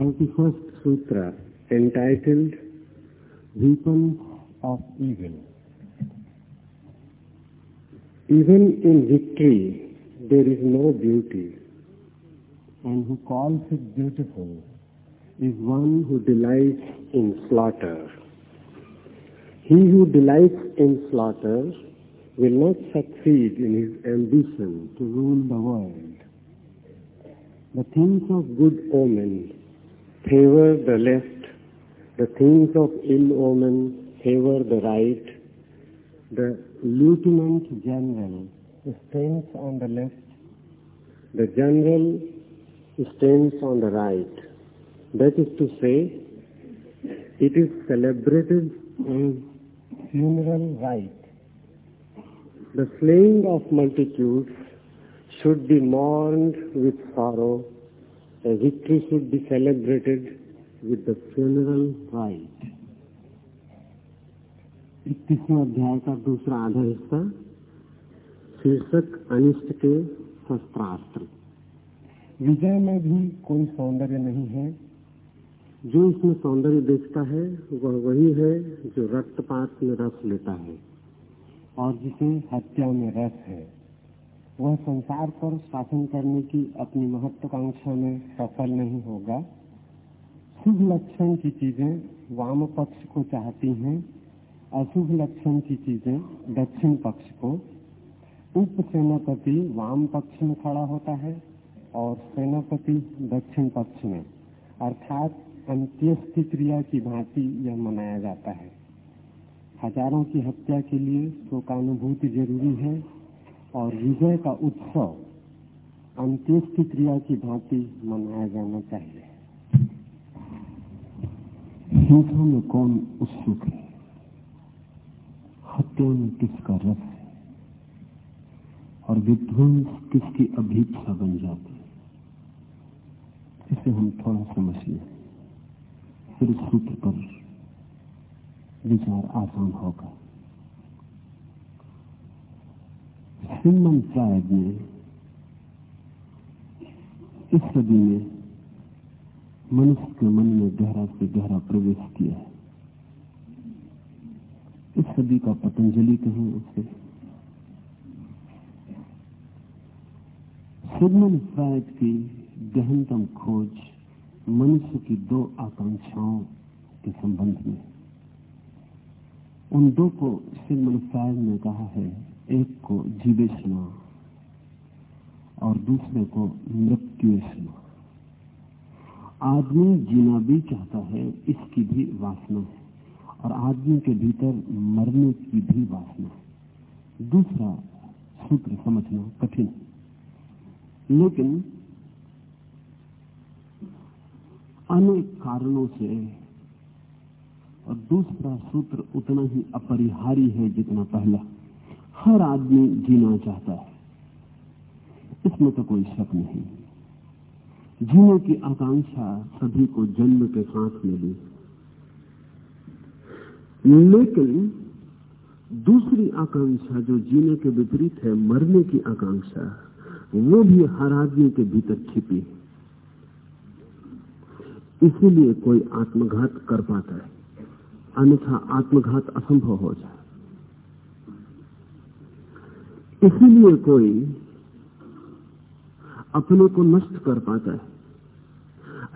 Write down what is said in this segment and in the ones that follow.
31st Sutra entitled Weapons of Evil. Even in victory, there is no beauty, and who calls it beautiful is one who delights in slaughter. He who delights in slaughter will not succeed in his ambition to rule the world. The things of good omen favor the left, the things of ill omen favor the right. The lieutenant general stands on the left, the general stands on the right. That is to say, it is celebrated as funeral rite. The slaying of multitudes should be mourned with sorrow. A victory should be celebrated with the funeral rite. इक्कीसवें अध्याय का दूसरा आधा हिस्सा शीर्षक अनिष्ट के शस्त्रास्त्र। विजय में भी कोई सौंदर्य नहीं है। जो इसमें सौंदर्य देखता है वह वही है जो रक्तपात में रस लेता है। और जिसे हत्या में रस है। वह संसार पर शासन करने की अपनी महत्वाकांक्षा में सफल नहीं होगा। शुभ लक्षण की चीज़ें वाम पक्ष को चाहती हैं, अशुभ लक्षण की चीज़ें दक्षिण पक्ष को। उप सेनापति वाम पक्ष में खड़ा होता है और सेनापति दक्षिण पक्ष में। अर्थात अंत्येष्टि क्रिया की भांति यह मनाया जाता है। हज़ारों की हत्या के लिए शोकानुभूति ज़रूरी है। और विजय का उत्सव अंत्येष्टि क्रिया की भांति मनाया जाना चाहिए। हिंसा में कौन उत्सुक है? हत्या में किसका रस है? और विध्वंस किसकी अभीक्षा बन जाती है? इसे हम थोड़ा समझ लें फिर सूत्र पर विचार आसान होगा। सिमन साहब ने इस सदी में मनुष्य के मन में गहरा से गहरा प्रवेश किया है। इस सदी का पतंजलि कहें उसे। सिगमन फ्रायड की गहनतम खोज मनुष्य की दो आकांक्षाओं के संबंध में। उन दो को सिगमन फ्रायड ने कहा है एक को जीवेशना और दूसरे को मृत्युषणा आदमी जीना भी चाहता है, इसकी भी वासना है और आदमी के भीतर मरने की भी वासना है। दूसरा सूत्र समझना कठिन लेकिन अनेक कारणों से और दूसरा सूत्र उतना ही अपरिहारी है जितना पहला। हर आदमी जीना चाहता है। इसमें तो कोई शक नहीं। जीने की आकांक्षा सभी को जन्म के साथ मिली। लेकिन दूसरी आकांक्षा जो जीने के विपरीत है, मरने की आकांक्षा, वो भी हर आदमी के भीतर छिपी। है इसीलिए कोई आत्मघात कर पाता है। अन्यथा आत्मघात असंभव हो जाए इसीलिए कोई अपने को नष्ट कर पाता है।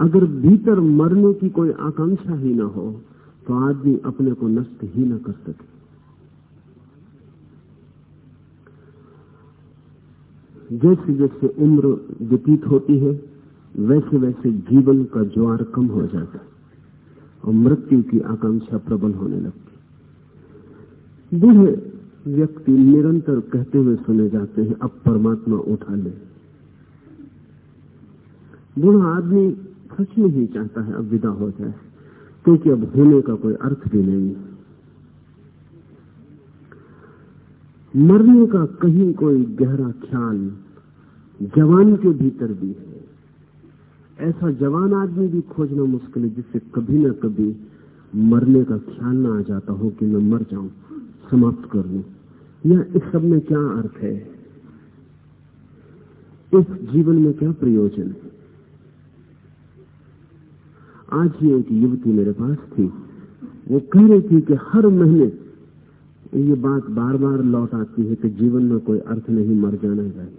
अगर भीतर मरने की कोई आकांक्षा ही ना हो तो आदमी अपने को नष्ट ही ना कर सके। जैसे जैसे उम्र व्यतीत होती है वैसे वैसे जीवन का ज्वार कम हो जाता है और मृत्यु की आकांक्षा प्रबल होने लगती बूढ़े व्यक्ति निरंतर कहते हुए सुने जाते हैं, अब परमात्मा उठा ले। बूढ़ा आदमी सच में ही चाहता है अब विदा हो जाए, क्योंकि अब होने का कोई अर्थ भी नहीं। मरने का कहीं कोई गहरा ख्याल जवान के भीतर भी है। ऐसा जवान आदमी भी खोजना मुश्किल है, जिससे कभी ना कभी मरने का ख्याल ना आ जाता हो कि मैं मर जाऊँ। समाप्त कर लू या इस सब में क्या अर्थ है? इस जीवन में क्या प्रयोजन है? आज ये एक युवती मेरे पास थी। वो कह रही थी कि हर महीने ये बात बार बार लौट आती है कि जीवन में कोई अर्थ नहीं, मर जाना चाहिए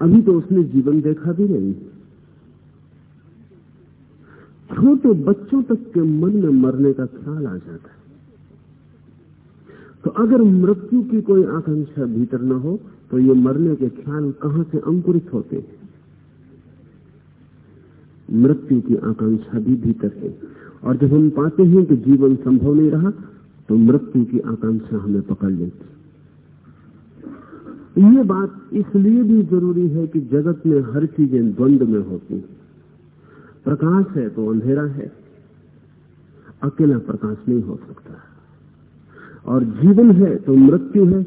अभी तो उसने जीवन देखा भी नहीं। छोटे बच्चों तक के मन में मरने का ख्याल आ जाता है। तो अगर मृत्यु की कोई आकांक्षा भीतर न हो तो ये मरने के ख्याल कहाँ से अंकुरित होते मृत्यु की आकांक्षा भी भीतर है। और जब हम पाते हैं कि जीवन संभव नहीं रहा तो मृत्यु की आकांक्षा हमें पकड़ लेती ये बात इसलिए भी ज़रूरी है कि जगत में हर चीज़ें द्वंद में होती प्रकाश है तो अंधेरा है। अकेला प्रकाश नहीं हो सकता। और जीवन है तो मृत्यु है,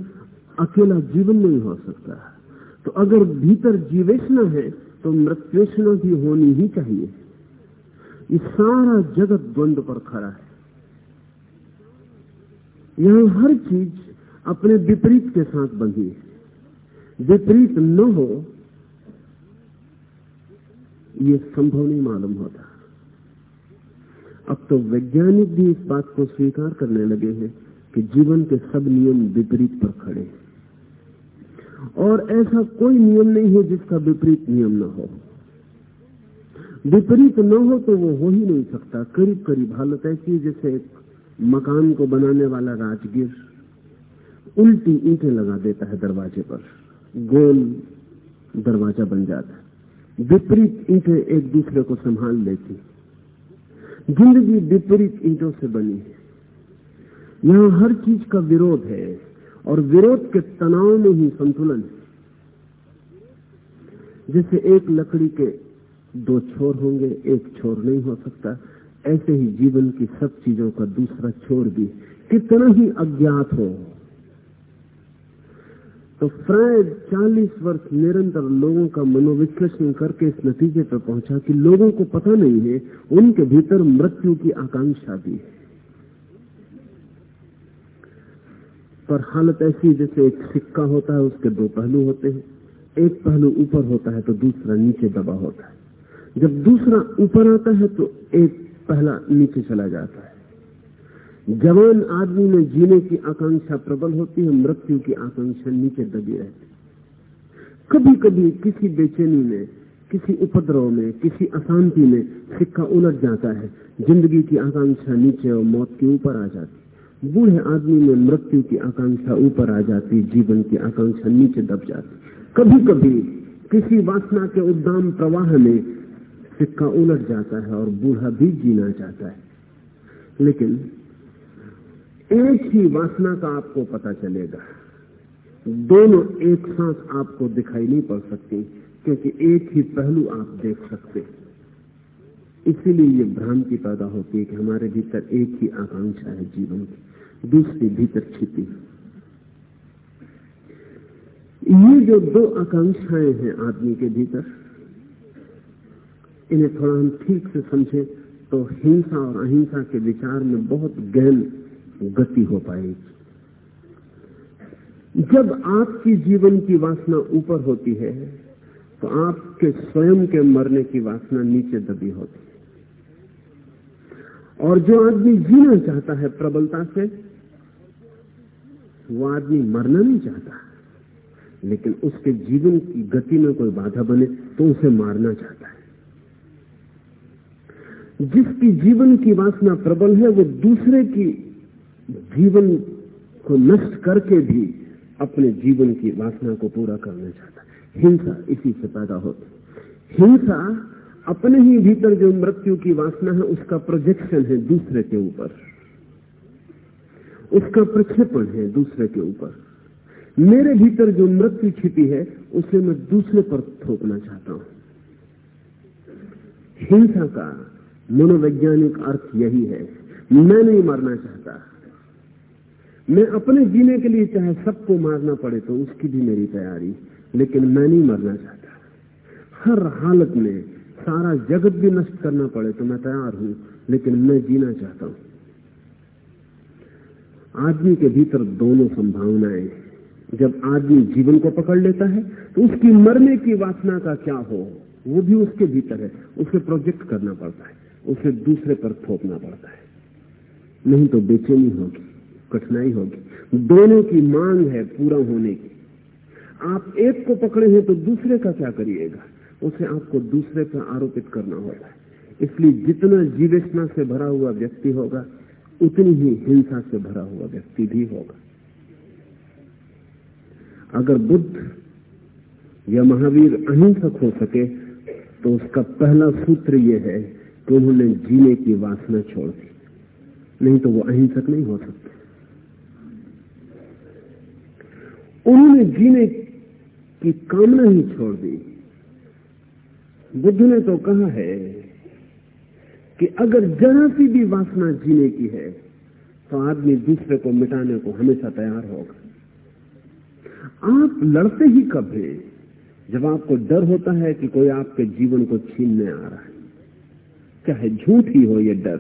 अकेला जीवन नहीं हो सकता। तो अगर भीतर जीवेशना है तो मृत्युषणा भी होनी ही चाहिए। ये सारा जगत द्वंद पर खड़ा है। यहाँ हर चीज़ अपने विपरीत के साथ बंधी है। विपरीत न हो, ये संभव नहीं मालूम होता। अब तो वैज्ञानिक भी इस बात को स्वीकार करने लगे हैं कि जीवन के सब नियम विपरीत पर खड़े और ऐसा कोई नियम नहीं है जिसका विपरीत नियम न हो। विपरीत न हो तो वो हो ही नहीं सकता। करीब करीब हालत ऐसी जैसे एक मकान को बनाने वाला राजगीर उल्टी ईंटें लगा देता है दरवाजे पर। गोल दरवाज़ा बन जाता है। विपरीत ईंटें एक दूसरे को संभाल लेती ज़िंदगी विपरीत ईंटों से बनी है। यहाँ हर चीज़ का विरोध है और विरोध के तनाव में ही संतुलन है। जैसे एक लकड़ी के दो छोर होंगे, एक छोर नहीं हो सकता। ऐसे ही जीवन की सब चीज़ों का दूसरा छोर भी। कितना ही अज्ञात हो। तो फ्रायड 40 वर्ष निरंतर लोगों का मनोविश्लेषण करके इस नतीजे पर पहुँचा कि लोगों को पता नहीं है, उनके भीतर मृत्यु की आकांक्षा भी है। पर हालत ऐसी जैसे एक सिक्का होता है, उसके दो पहलू होते हैं। एक पहलू ऊपर होता है तो दूसरा नीचे दबा होता है। जब दूसरा ऊपर आता है तो एक पहला नीचे चला जाता है। जवान आदमी में जीने की आकांक्षा प्रबल होती है, मृत्यु की आकांक्षा नीचे दबी रहती कभी कभी किसी बेचैनी में, किसी उपद्रव में, किसी अशांति में सिक्का उलट जाता है। ज़िंदगी की आकांक्षा नीचे और मौत के ऊपर आ जाती बूढ़े आदमी में मृत्यु की आकांक्षा ऊपर आ जाती, जीवन की आकांक्षा नीचे दब जाती। कभी कभी किसी वासना के उद्दाम प्रवाह में सिक्का उलट जाता है और बूढ़ा भी जीना चाहता है। लेकिन एक ही वासना का आपको पता चलेगा। दोनों एक साथ आपको दिखाई नहीं पड़ सकती, क्योंकि एक ही पहलू आप देख सकते इसीलिए ये भ्रांति पैदा होती है कि हमारे भीतर एक ही आकांक्षा है जीवन की। दूसरी भीतर छिपी ये जो दो आकांक्षाएँ हैं आदमी के भीतर, इन्हें थोड़ा हम ठीक से समझे तो हिंसा और अहिंसा के विचार में बहुत गहन गति हो पाएगी। जब आपकी जीवन की वासना ऊपर होती है तो आपके स्वयं के मरने की वासना नीचे दबी होती है। और जो आदमी जीना चाहता है प्रबलता से वो आदमी मरना नहीं चाहता। लेकिन उसके जीवन की गति में कोई बाधा बने तो उसे मारना चाहता है। जिसकी जीवन की वासना प्रबल है, वो दूसरे की जीवन को नष्ट करके भी अपने जीवन की वासना को पूरा करना चाहता है। हिंसा इसी से पैदा होती हिंसा अपने ही भीतर जो मृत्यु की वासना है, उसका प्रोजेक्शन है दूसरे के ऊपर। उसका प्रक्षेपण है दूसरे के ऊपर। मेरे भीतर जो मृत्यु छिपी है, उसे मैं दूसरे पर थोपना चाहता हूँ। हिंसा का मनोवैज्ञानिक अर्थ यही है, मैं नहीं मरना चाहता। मैं अपने जीने के लिए चाहे सबको मारना पड़े तो उसकी भी मेरी तैयारी, लेकिन मैं नहीं मरना चाहता। हर हालत में सारा जगत भी नष्ट करना पड़े तो मैं तैयार हूँ, लेकिन मैं जीना चाहता हूँ। आदमी के भीतर दोनों संभावनाएँ जब आदमी जीवन को पकड़ लेता है तो उसकी मरने की वासना का क्या हो, वो भी उसके भीतर है। उसे प्रोजेक्ट करना पड़ता है, उसे दूसरे पर थोपना पड़ता है। नहीं तो बेचैनी होगी, कठिनाई होगी। दोनों की मांग है पूरा होने की। आप एक को पकड़े हैं तो दूसरे का क्या करिएगा? उसे आपको दूसरे पर आरोपित करना होता है इसलिए जितना जीवेशना से भरा हुआ व्यक्ति होगा उतनी ही हिंसा से भरा हुआ व्यक्ति भी होगा। अगर बुद्ध या महावीर अहिंसक हो सके तो उसका पहला सूत्र यह है कि उन्होंने जीने की वासना छोड़ दी। नहीं तो वो अहिंसक नहीं हो सकते। उन्होंने जीने की कामना ही छोड़ दी। बुद्ध ने तो कहा है कि अगर जरा सी भी वासना जीने की है तो आदमी दूसरे को मिटाने को हमेशा तैयार होगा। आप लड़ते ही कब हैं, जब आपको डर होता है कि कोई आपके जीवन को छीनने आ रहा है। चाहे झूठ ही हो ये डर।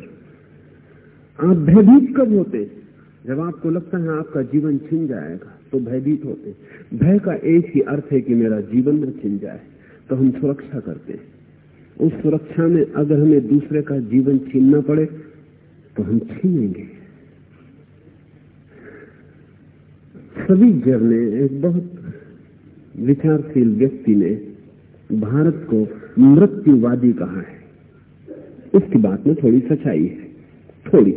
आप भयभीत कब होते जब आपको लगता है आपका जीवन छिन जाएगा तो भयभीत होते भय का एक ही अर्थ है कि मेरा जीवन न छिन जाए तो हम सुरक्षा करते हैं। उस सुरक्षा में अगर हमें दूसरे का जीवन छीनना पड़े तो हम छीनेंगे। सभी जर ने, एक बहुत विचारशील व्यक्ति ने भारत को मृत्युवादी कहा है। उसकी बात में थोड़ी सच्चाई है, थोड़ी।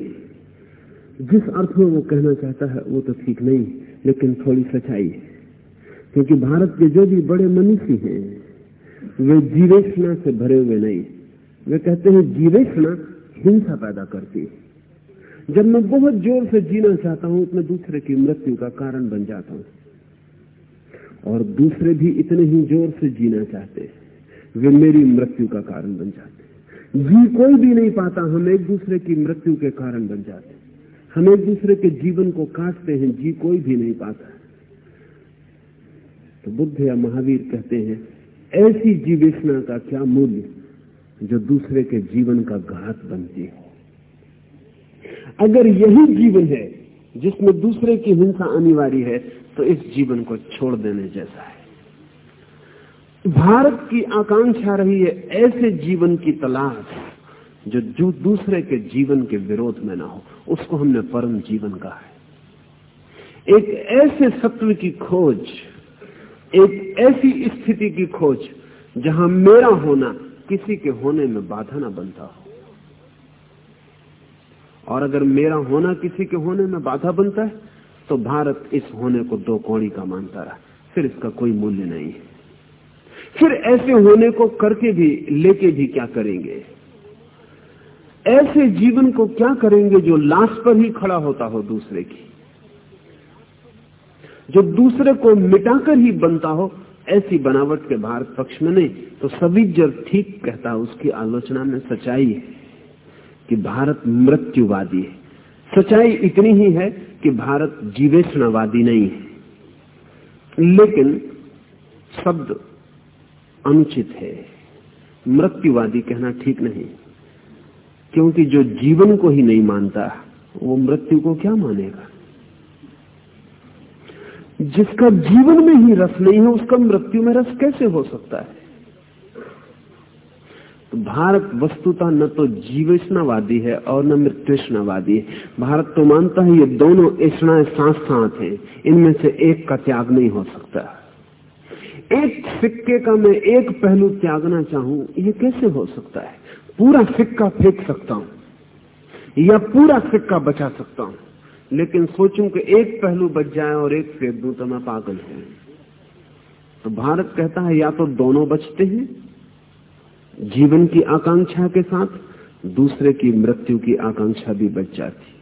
जिस अर्थ में वो कहना चाहता है, वो तो ठीक नहीं, लेकिन थोड़ी सच्चाई है। क्योंकि भारत के जो भी बड़े मनुष्य हैं वे जीवेशना से भरे हुए नहीं। वे कहते हैं जीवेशना हिंसा पैदा करती है। जब मैं बहुत ज़ोर से जीना चाहता हूँ तो मैं दूसरे की मृत्यु का कारण बन जाता हूँ। और दूसरे भी इतने ही ज़ोर से जीना चाहते हैं, वे मेरी मृत्यु का कारण बन जाते हैं। जी कोई भी नहीं पाता, हम एक दूसरे की मृत्यु के कारण बन जाते हैं। हम एक दूसरे के जीवन को काटते हैं, जी कोई भी नहीं पाता। तो बुद्ध या महावीर कहते हैं ऐसी जीवेशना का क्या मूल्य जो दूसरे के जीवन का घात बनती हो? अगर यही जीवन है जिसमें दूसरे की हिंसा अनिवार्य है तो इस जीवन को छोड़ देने जैसा है। भारत की आकांक्षा रही है ऐसे जीवन की तलाश जो जो दूसरे के जीवन के विरोध में ना हो। उसको हमने परम जीवन कहा है। एक ऐसे सत्व की खोज एक ऐसी स्थिति की खोज जहाँ मेरा होना किसी के होने में बाधा ना बनता हो। और अगर मेरा होना किसी के होने में बाधा बनता है तो भारत इस होने को दो कौड़ी का मानता रहा फिर इसका कोई मूल्य नहीं है। फिर ऐसे होने को करके भी, लेके भी क्या करेंगे? ऐसे जीवन को क्या करेंगे जो लाश पर ही खड़ा होता हो दूसरे की? जो दूसरे को मिटाकर ही बनता हो, ऐसी बनावट के भारत पक्ष में नहीं। तो सभी जब ठीक कहता है, उसकी आलोचना में सच्चाई है कि भारत मृत्युवादी है। सच्चाई इतनी ही है कि भारत जीवेशनावादी नहीं है। लेकिन शब्द अनुचित है। मृत्युवादी कहना ठीक नहीं, क्योंकि जो जीवन को ही नहीं मानता, वो मृत्यु को क्या मानेगा? जिसका जीवन में ही रस नहीं है, उसका मृत्यु में रस कैसे हो सकता है? तो भारत वस्तुता न तो जीवेशनावादी है और न मृत्युष्णावादी है। भारत तो मानता है ये दोनों ऐसा साथ साथ हैं, इनमें से एक का त्याग नहीं हो सकता। एक सिक्के का मैं एक पहलू त्यागना चाहूँ, ये कैसे हो सकता है? पूरा सिक्का फेंक सकता हूँ, या पूरा सिक्का बचा सकता हूँ? लेकिन सोचूं कि एक पहलू बच जाए और एक फेंक दू तो मैं पागल हूँ। तो भारत कहता है, या तो दोनों बचते हैं, जीवन की आकांक्षा के साथ, दूसरे की मृत्यु की आकांक्षा भी बच जाती।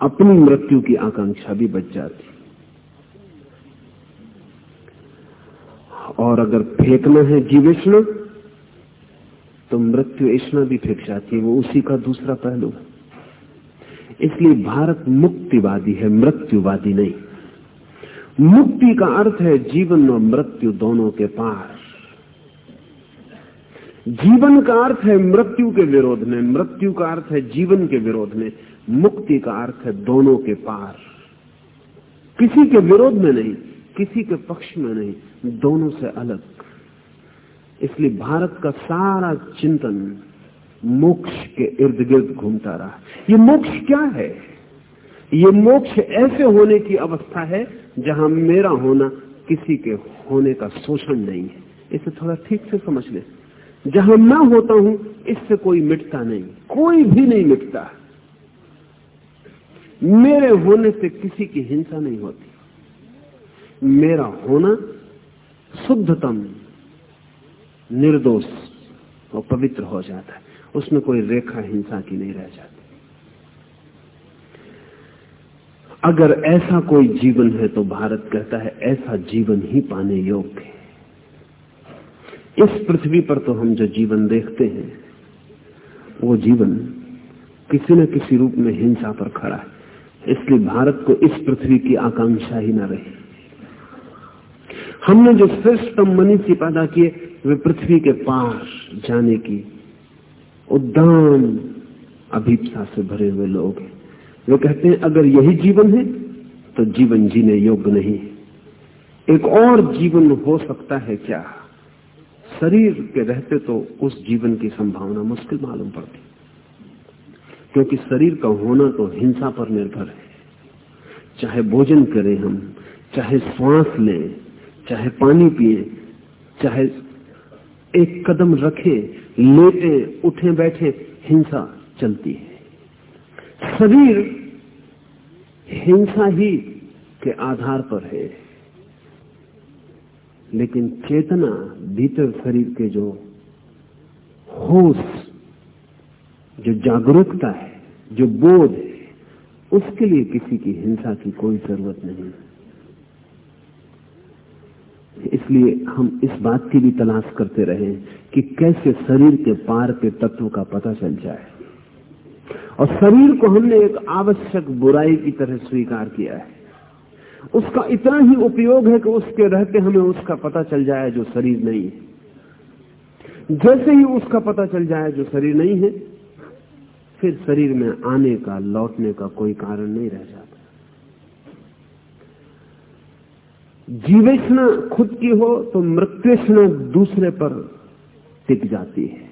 अपनी मृत्यु की आकांक्षा भी बच जाती। और अगर फेंकना है जीवेशना तो मृत्यु ऐसा भी फेंक जाती है, वो उसी का दूसरा पहलू है। इसलिए भारत मुक्तिवादी है, मृत्युवादी नहीं। मुक्ति का अर्थ है जीवन और मृत्यु दोनों के पार। जीवन का अर्थ है मृत्यु के विरोध में, मृत्यु का अर्थ है जीवन के विरोध में, मुक्ति का अर्थ है दोनों के पार। किसी के विरोध में नहीं, किसी के पक्ष में नहीं, दोनों से अलग। इसलिए भारत का सारा चिंतन मोक्ष के इर्द गिर्द घूमता रहा। ये मोक्ष क्या है? ये मोक्ष ऐसे होने की अवस्था है जहाँ मेरा होना किसी के होने का शोषण नहीं है। इसे थोड़ा ठीक से समझ ले। जहाँ मैं होता हूँ, इससे कोई मिटता नहीं। कोई भी नहीं मिटता। मेरे होने से किसी की हिंसा नहीं होती। मेरा होना शुद्धतम, निर्दोष और पवित्र हो जाता है। उसमें कोई रेखा हिंसा की नहीं रह जाती। अगर ऐसा कोई जीवन है तो भारत कहता है, ऐसा जीवन ही पाने योग्य है। इस पृथ्वी पर तो हम जो जीवन देखते हैं, वो जीवन किसी न किसी रूप में हिंसा पर खड़ा है। इसलिए भारत को इस पृथ्वी की आकांक्षा ही न रही। हमने जो श्रेष्ठतम मनीषी पैदा किए, वे पृथ्वी के पार जाने की उद्दाम अभीपसा से भरे हुए लोग हैं। वे कहते हैं, अगर यही जीवन है तो जीवन जीने योग्य नहीं एक और जीवन हो सकता है क्या? शरीर के रहते तो उस जीवन की संभावना मुश्किल मालूम पड़ती। क्योंकि शरीर का होना तो हिंसा पर निर्भर है। चाहे भोजन करें हम, चाहे श्वास लें, चाहे पानी पिए, चाहे एक कदम रखे लेटे, उठे बैठे हिंसा चलती है। शरीर हिंसा ही के आधार पर है। लेकिन चेतना भीतर शरीर के जो होश, जो जागरूकता है, जो बोध है, उसके लिए किसी की हिंसा की कोई ज़रूरत नहीं। इसलिए हम इस बात की भी तलाश करते रहे कि कैसे शरीर के पार के तत्व का पता चल जाए। और शरीर को हमने एक आवश्यक बुराई की तरह स्वीकार किया है। उसका इतना ही उपयोग है कि उसके रहते हमें उसका पता चल जाए जो शरीर नहीं है। जैसे ही उसका पता चल जाए जो शरीर नहीं है, फिर शरीर में आने का, लौटने का कोई कारण नहीं रह जाता। जीवेशना खुद की हो तो मृत्युषणा दूसरे पर टिक जाती है।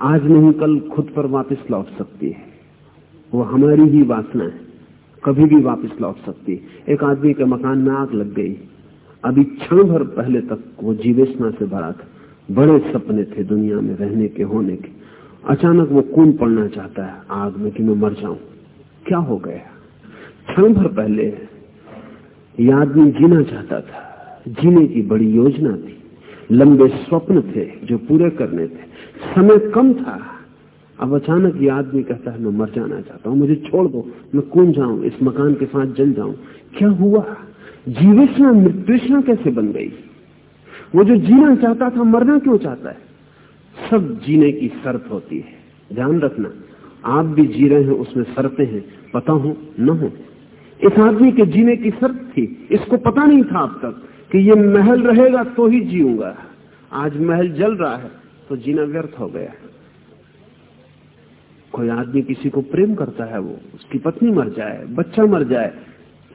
आज नहीं, कल खुद पर वापस लौट सकती है। वो हमारी ही वासना है। कभी भी वापस लौट सकती है। एक आदमी के मकान में आग लग गई। अभी क्षण भर पहले तक वो जीवेशना से भरा था। बड़े सपने थे दुनिया में रहने के, होने के। अचानक वो कून पड़ना चाहता है आग में कि मैं मर जाऊँ। क्या हो गया? क्षण भर पहले ये आदमी जीना चाहता था। जीने की बड़ी योजना थी। लंबे स्वप्न थे जो पूरे करने थे। समय कम था। अब अचानक ये आदमी कहता है, मैं मर जाना चाहता हूँ। मुझे छोड़ दो। मैं कौन जाऊँ? इस मकान के साथ जल जाऊँ? क्या हुआ? जीवेशना मृत्युषणा कैसे बन गई? वो जो जीना चाहता था, मरना क्यों चाहता है? सब जीने की शर्त होती है। ध्यान रखना, आप भी जी रहे हैं, उसमें शर्तें हैं। पता हो, न हो। इस आदमी के जीने की शर्त थी। इसको पता नहीं था अब तक कि ये महल रहेगा तो ही जीऊँगा। आज महल जल रहा है तो जीना व्यर्थ हो गया। कोई आदमी किसी को प्रेम करता है, वो उसकी पत्नी मर जाए, बच्चा मर जाए,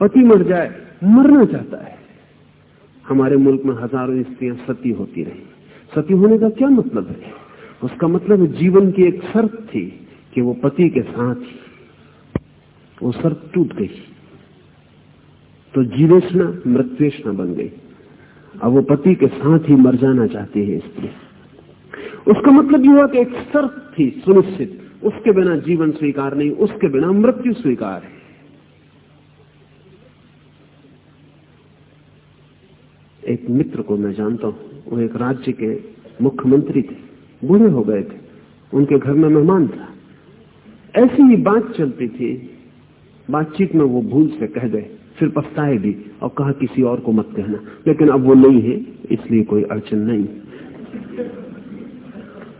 पति मर जाए, मरना चाहता है। हमारे मुल्क में हज़ारों स्त्रियाँ सती होती रही। सती होने का क्या मतलब है? उसका मतलब जीवन की एक शर्त थी कि वो पति के साथ वो शर्त टूट गई। तो जीवेशना मृत्युषणा बन गई। अब वो पति के साथ ही मर जाना चाहती है स्त्री। उसका मतलब यह हुआ कि एक शर्त थी सुनिश्चित। उसके बिना जीवन स्वीकार नहीं, उसके बिना मृत्यु स्वीकार है। एक मित्र को मैं जानता हूँ, वो एक राज्य के मुख्यमंत्री थे। बूढ़े हो गए थे। उनके घर में मेहमान था। ऐसी ही बात चलती थी। बातचीत में वो भूल से कह गए फिर पछताए भी और कहा, किसी और को मत कहना। लेकिन अब वो नहीं है, इसलिए कोई अड़चन नहीं।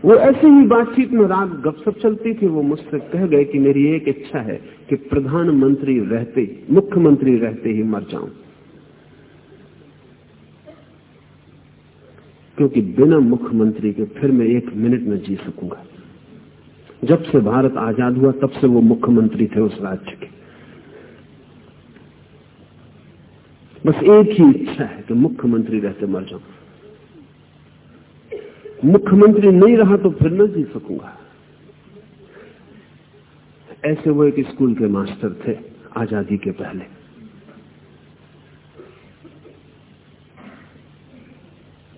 वो ऐसे ही बातचीत में रात गपसप चलती थी। वो मुझसे कह गए कि मेरी एक इच्छा है कि प्रधानमंत्री रहते, मुख्यमंत्री रहते ही मर जाऊँ। क्योंकि बिना मुख्यमंत्री के फिर मैं एक मिनट में जी सकूँगा। जब से भारत आज़ाद हुआ, तब से वो मुख्यमंत्री थे उस राज्य के। बस एक ही इच्छा है कि मुख्यमंत्री रहते मर जाऊँ। मुख्यमंत्री नहीं रहा तो फिर न जी सकूँगा। ऐसे वो एक स्कूल के मास्टर थे, आज़ादी के पहले।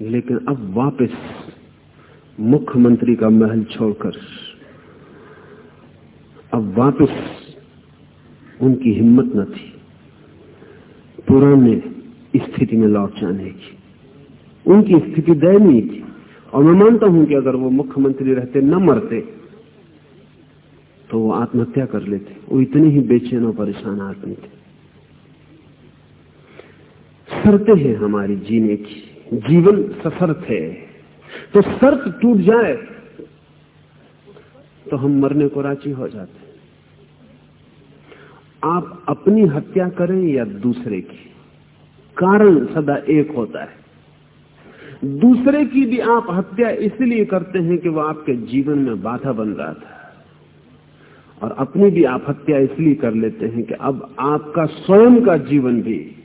लेकिन अब वापस मुख्यमंत्री का महल छोड़कर, अब वापस उनकी हिम्मत न थी। पुराने स्थिति में लौट जाने की। उनकी स्थिति दयनीय थी और मैं मानता हूँ कि अगर वो मुख्यमंत्री रहते, न मरते तो वो आत्महत्या कर लेते। वो इतने ही बेचैन और परेशान आदमी थे। शर्तें हैं हमारी जीने की। जीवन सशर्त है। तो शर्त टूट जाए तो हम मरने को राज़ी हो जाते। आप अपनी हत्या करें या दूसरे की? कारण सदा एक होता है। दूसरे की भी आप हत्या इसलिए करते हैं कि वह आपके जीवन में बाधा बन रहा था। और अपनी भी आप हत्या इसलिए कर लेते हैं कि अब आपका स्वयं का जीवन भी,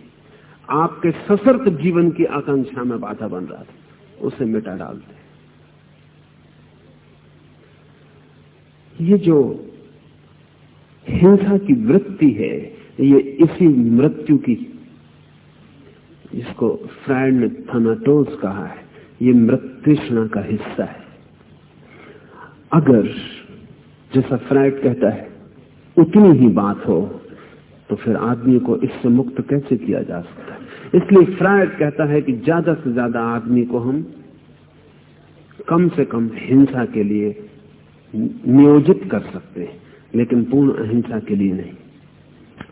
आपके सशर्त जीवन की आकांक्षा में बाधा बन रहा था, उसे मिटा डालते ये जो हिंसा की वृत्ति है, ये इसी मृत्यु की जिसको फ्रायड ने थनाटोस कहा है, ये मृत्युष्णा का हिस्सा है। अगर जैसा फ्रायड कहता है, उतनी ही बात हो तो फिर आदमी को इससे मुक्त कैसे किया जा सकता है? इसलिए फ्रायड कहता है कि ज़्यादा से ज़्यादा आदमी को हम कम से कम हिंसा के लिए नियोजित कर सकते हैं। लेकिन पूर्ण अहिंसा के लिए नहीं।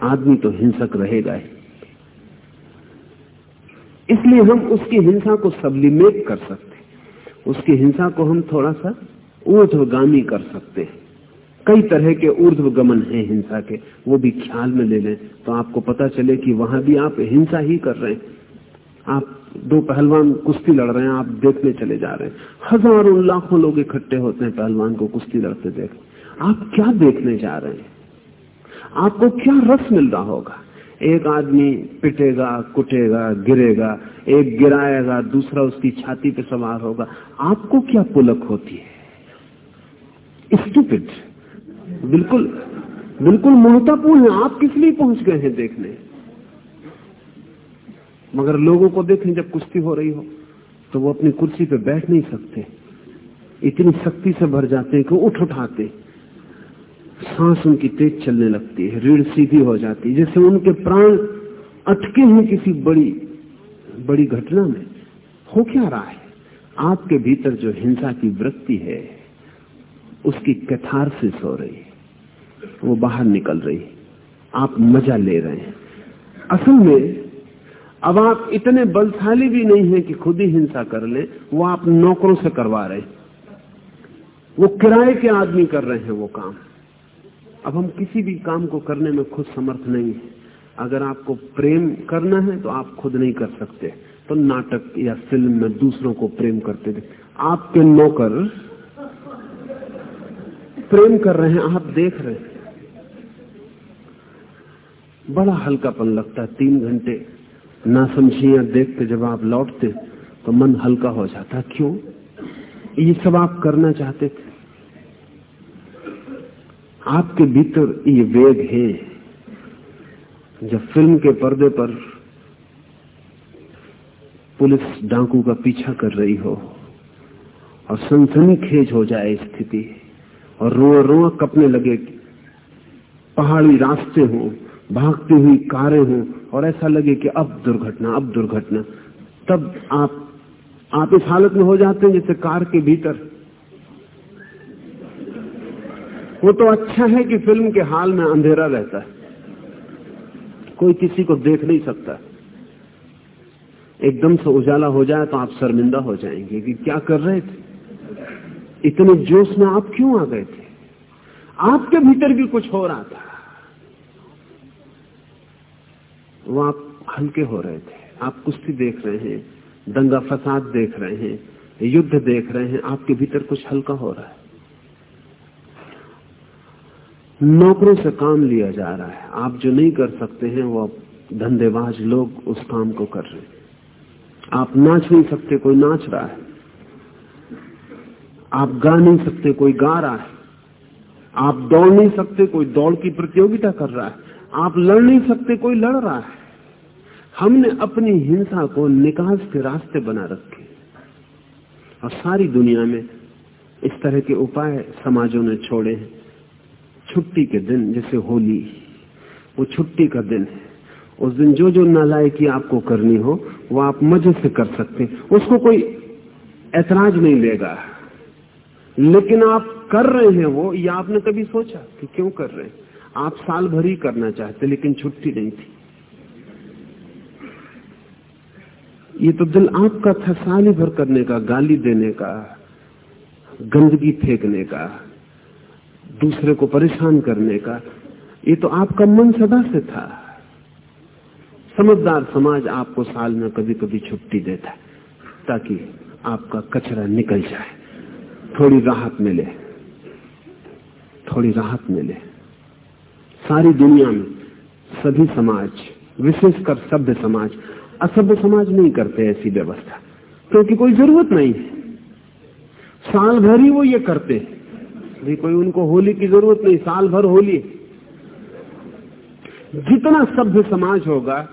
आदमी तो हिंसक रहेगा ही। इसलिए हम उसकी हिंसा को सबलिमेट कर सकते उसकी हिंसा को हम थोड़ा सा ऊर्ध्वगामी कर सकते हैं। कई तरह के ऊर्ध्व गमन है हिंसा के, वो भी ख्याल में ले लें तो आपको पता चले कि वहाँ भी आप हिंसा ही कर रहे हैं। आप दो पहलवान कुश्ती लड़ रहे हैं, आप देखने चले जा रहे हैं। हज़ारों लाखों लोग इकट्ठे होते हैं पहलवान को कुश्ती लड़ते देख आप क्या देखने जा रहे हैं? आपको क्या रस मिल रहा होगा? एक आदमी पिटेगा, कुटेगा, गिरेगा, एक गिराएगा, दूसरा उसकी छाती पे सवार होगा। आपको क्या पुलक होती है? स्टूपिड बिल्कुल बिल्कुल महत्वपूर्ण है। आप किस लिए पहुँच गए हैं देखने? मगर लोगों को देखें, जब कुश्ती हो रही हो तो वो अपनी कुर्सी पे बैठ नहीं सकते। इतनी शक्ति से भर जाते हैं कि उठ उठाते। सांस उनकी तेज चलने लगती है, रीढ़ सीधी हो जाती है, जैसे उनके प्राण अटके हैं किसी बड़ी बड़ी घटना में। हो क्या रहा है? आपके भीतर जो हिंसा की वृत्ति है, उसकी कैथारसिस हो रही है। वो बाहर निकल रही है। आप मज़ा ले रहे हैं। असल में, अब आप इतने बलशाली भी नहीं है कि खुद ही हिंसा कर ले, वो आप नौकरों से करवा रहे हैं। वो किराए के आदमी कर रहे हैं वो काम। अब हम किसी भी काम को करने में खुद समर्थ नहीं है। अगर आपको प्रेम करना है तो आप खुद नहीं कर सकते। तो नाटक या फ़िल्म में दूसरों को प्रेम करते थे आपके नौकर प्रेम कर रहे हैं, आप देख रहे हैं। बड़ा हल्कापन लगता है, तीन घंटे ना समझिया देख के जब आप लौटते तो मन हल्का हो जाता क्यों? ये सब आप करना चाहते थे। आपके भीतर ये वेग है। जब फ़िल्म के पर्दे पर पुलिस डाकू का पीछा कर रही हो और सनसनी खेज हो जाए स्थिति और रोआ रोआ कपने लगे, पहाड़ी रास्ते हो, भागती हुई कारें हों और ऐसा लगे कि अब दुर्घटना अब दुर्घटना, तब आप आप इस हालत में हो जाते हैं जैसे कार के भीतर। वो तो अच्छा है कि फ़िल्म के हाल में अंधेरा रहता है। कोई किसी को देख नहीं सकता। एकदम से उजाला हो जाए तो आप शर्मिंदा हो जाएँगे कि क्या कर रहे थे? इतने जोश में आप क्यों आ गए थे? आपके भीतर भी कुछ हो रहा था। वो आप हल्के हो रहे थे। आप कुश्ती देख रहे हैं, दंगा फसाद देख रहे हैं, युद्ध देख रहे हैं, आपके भीतर कुछ हल्का हो रहा है। नौकरों से काम लिया जा रहा है। आप जो नहीं कर सकते हैं, वो धंधेबाज लोग उस काम को कर रहे हैं। आप नाच नहीं सकते, कोई नाच रहा है। आप गा नहीं सकते, कोई गा रहा है। आप दौड़ नहीं सकते, कोई दौड़ की प्रतियोगिता कर रहा है। आप लड़ नहीं सकते, कोई लड़ रहा है। हमने अपनी हिंसा को निकास के रास्ते बना रखे और सारी दुनिया में इस तरह के उपाय समाजों ने छोड़े हैं। छुट्टी के दिन, जैसे होली, वो छुट्टी का दिन है। उस दिन जो जो नालायकी आपको करनी हो, वो आप मज़े से कर सकते हैं। उसको कोई ऐतराज नहीं लेगा। लेकिन आप कर रहे हैं वो, या आपने कभी सोचा कि क्यों कर रहे हैं? आप साल भर ही करना चाहते, लेकिन छुट्टी नहीं थी। ये तो दिल आपका था, साल ही भर करने का, गाली देने का, गंदगी फेंकने का। दूसरे को परेशान करने का। ये तो आपका मन सदा से था। समझदार समाज आपको साल में कभी कभी छुट्टी देता है, ताकि आपका कचरा निकल जाए। थोड़ी राहत मिले। थोड़ी राहत मिले। सारी दुनिया में सभी समाज, विशेषकर सभ्य समाज, असभ्य समाज नहीं करते ऐसी व्यवस्था, क्योंकि कोई ज़रूरत नहीं है। साल भर ही वो ये करते भी कोई उनको होली की ज़रूरत नहीं, साल भर होली। जितना सभ्य समाज होगा,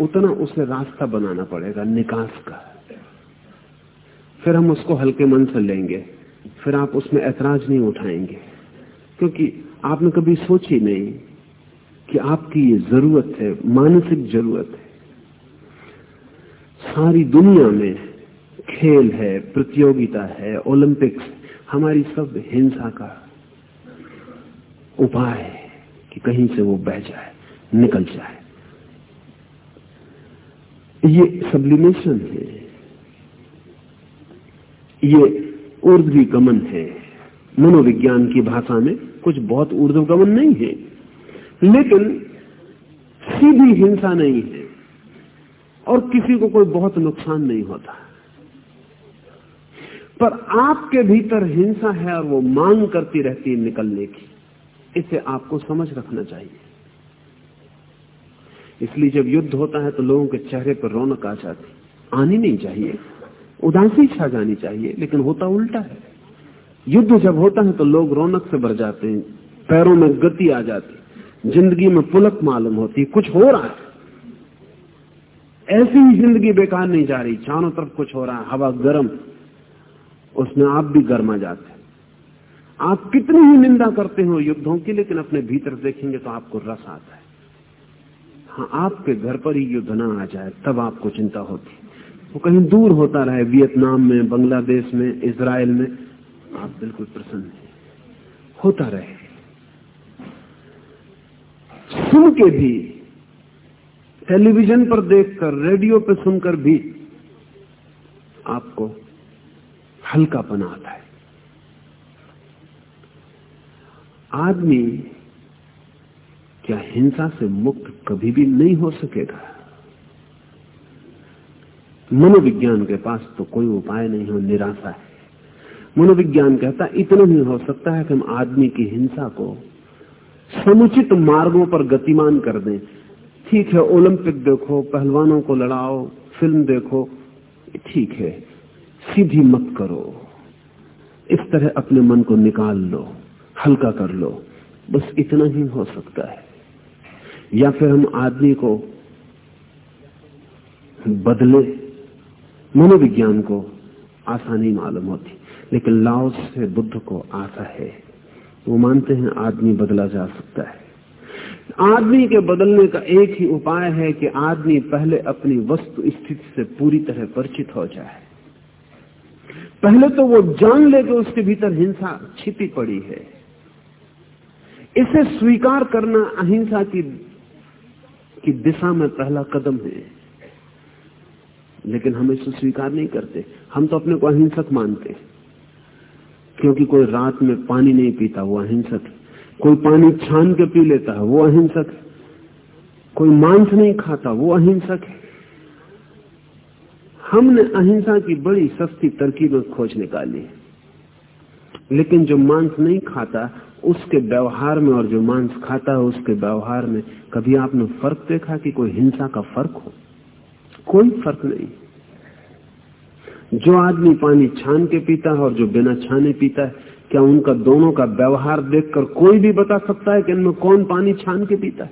उतना उसे रास्ता बनाना पड़ेगा, निकास का। फिर हम उसको हल्के मन से लेंगे, फिर आप उसमें ऐतराज नहीं उठाएँगे। क्योंकि आपने कभी सोची नहीं कि आपकी ये ज़रूरत है, मानसिक ज़रूरत है। सारी दुनिया में खेल है, प्रतियोगिता है, ओलंपिक्स हमारी सब हिंसा का उपाय है कि कहीं से वो बह जाए, निकल जाए। ये सब्लिमेशन है। ये ऊर्ध्वी गमन है। मनोविज्ञान की भाषा में कुछ बहुत ऊर्ध्वगमन नहीं है। लेकिन सीधी हिंसा नहीं है और किसी को कोई बहुत नुकसान नहीं होता। पर आपके भीतर हिंसा है और वो मांग करती रहती है निकलने की। इसे आपको समझ रखना चाहिए। इसलिए जब युद्ध होता है तो लोगों के चेहरे पर रौनक आ जाती। आनी नहीं चाहिए। उदासी छा जानी चाहिए, लेकिन होता उल्टा है। युद्ध जब होता है तो लोग रौनक से भर जाते हैं। पैरों में गति आ जाती। ज़िंदगी में पुलक मालूम होती। कुछ हो रहा है। ऐसी ही ज़िंदगी बेकार नहीं जा रही। चारों तरफ़ कुछ हो रहा है। हवा गर्म। उसमें आप भी गर्मा जाते हैं। आप कितनी ही निंदा करते हो युद्धों की, लेकिन अपने भीतर देखेंगे तो आपको रस आता है। हाँ आपके घर पर ही युद्ध ना आ जाए, तब आपको चिंता होती वो कहीं दूर होता रहे, वियतनाम में, बांग्लादेश में इसराइल में, आप बिल्कुल प्रसन्न है। होता रहे। सुन के भी, टेलीविज़न पर देखकर, रेडियो पर सुनकर भी आपको हल्कापन आता है। आदमी क्या हिंसा से मुक्त कभी भी नहीं हो सकेगा? मनोविज्ञान के पास तो कोई उपाय नहीं हो, निराशा है। मनोविज्ञान कहता, इतना ही हो सकता है कि हम आदमी की हिंसा को समुचित मार्गों पर गतिमान कर दें। ठीक है, ओलंपिक देखो, पहलवानों को लड़ाओ, फ़िल्म देखो, ठीक है। सीधी मत करो। इस तरह अपने मन को निकाल लो, हल्का कर लो। बस इतना ही हो सकता है। या फिर हम आदमी को बदले, मनोविज्ञान को आसानी मालूम होती। लेकिन लाओस से बुद्ध को आशा है। वो मानते हैं आदमी बदला जा सकता है। आदमी के बदलने का एक ही उपाय है कि आदमी पहले अपनी वस्तु स्थिति से पूरी तरह परिचित हो जाए। पहले तो वो जान ले कि उसके भीतर हिंसा छिपी पड़ी है। इसे स्वीकार करना अहिंसा की की दिशा में पहला कदम है। लेकिन हम इसे स्वीकार नहीं करते। हम तो अपने को अहिंसक मानते क्योंकि कोई रात में पानी नहीं पीता, वो अहिंसक है। कोई पानी छान के पी लेता है, वो अहिंसक है। कोई मांस नहीं खाता, वो अहिंसक है। हमने अहिंसा की बड़ी सस्ती तरकीब खोज निकाली लेकिन जो मांस नहीं खाता, उसके व्यवहार में और जो मांस खाता है, उसके व्यवहार में कभी आपने फ़र्क देखा कि कोई हिंसा का फ़र्क हो? कोई फ़र्क नहीं। जो आदमी पानी छान के पीता है और जो बिना छाने पीता है, क्या उनका दोनों का व्यवहार देखकर कोई भी बता सकता है कि इनमें कौन पानी छान के पीता है?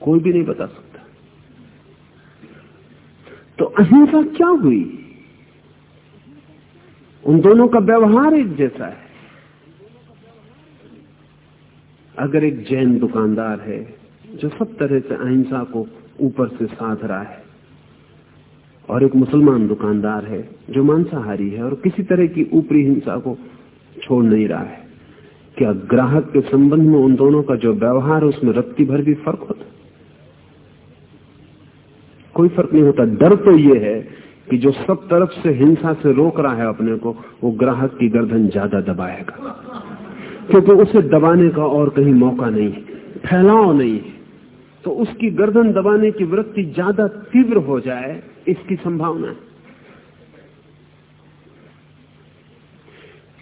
कोई भी नहीं बता सकता। तो अहिंसा क्या हुई? उन दोनों का व्यवहार एक जैसा है। अगर एक जैन दुकानदार है, जो सब तरह से अहिंसा को ऊपर से साध रहा है, और एक मुसलमान दुकानदार है, जो मांसाहारी है, और किसी तरह की ऊपरी हिंसा को छोड़ नहीं रहा है, क्या ग्राहक के संबंध में उन दोनों का जो व्यवहार है, उसमें रत्ती भर भी फ़र्क होता कोई फ़र्क नहीं होता। डर तो ये है कि जो सब तरफ़ से हिंसा से रोक रहा है अपने को, वो ग्राहक की गर्दन ज़्यादा दबाएगा। क्योंकि उसे दबाने का और कहीं मौका नहीं है, फैलाव नहीं है। तो उसकी गर्दन दबाने की वृत्ति ज़्यादा तीव्र हो जाए, इसकी संभावना है।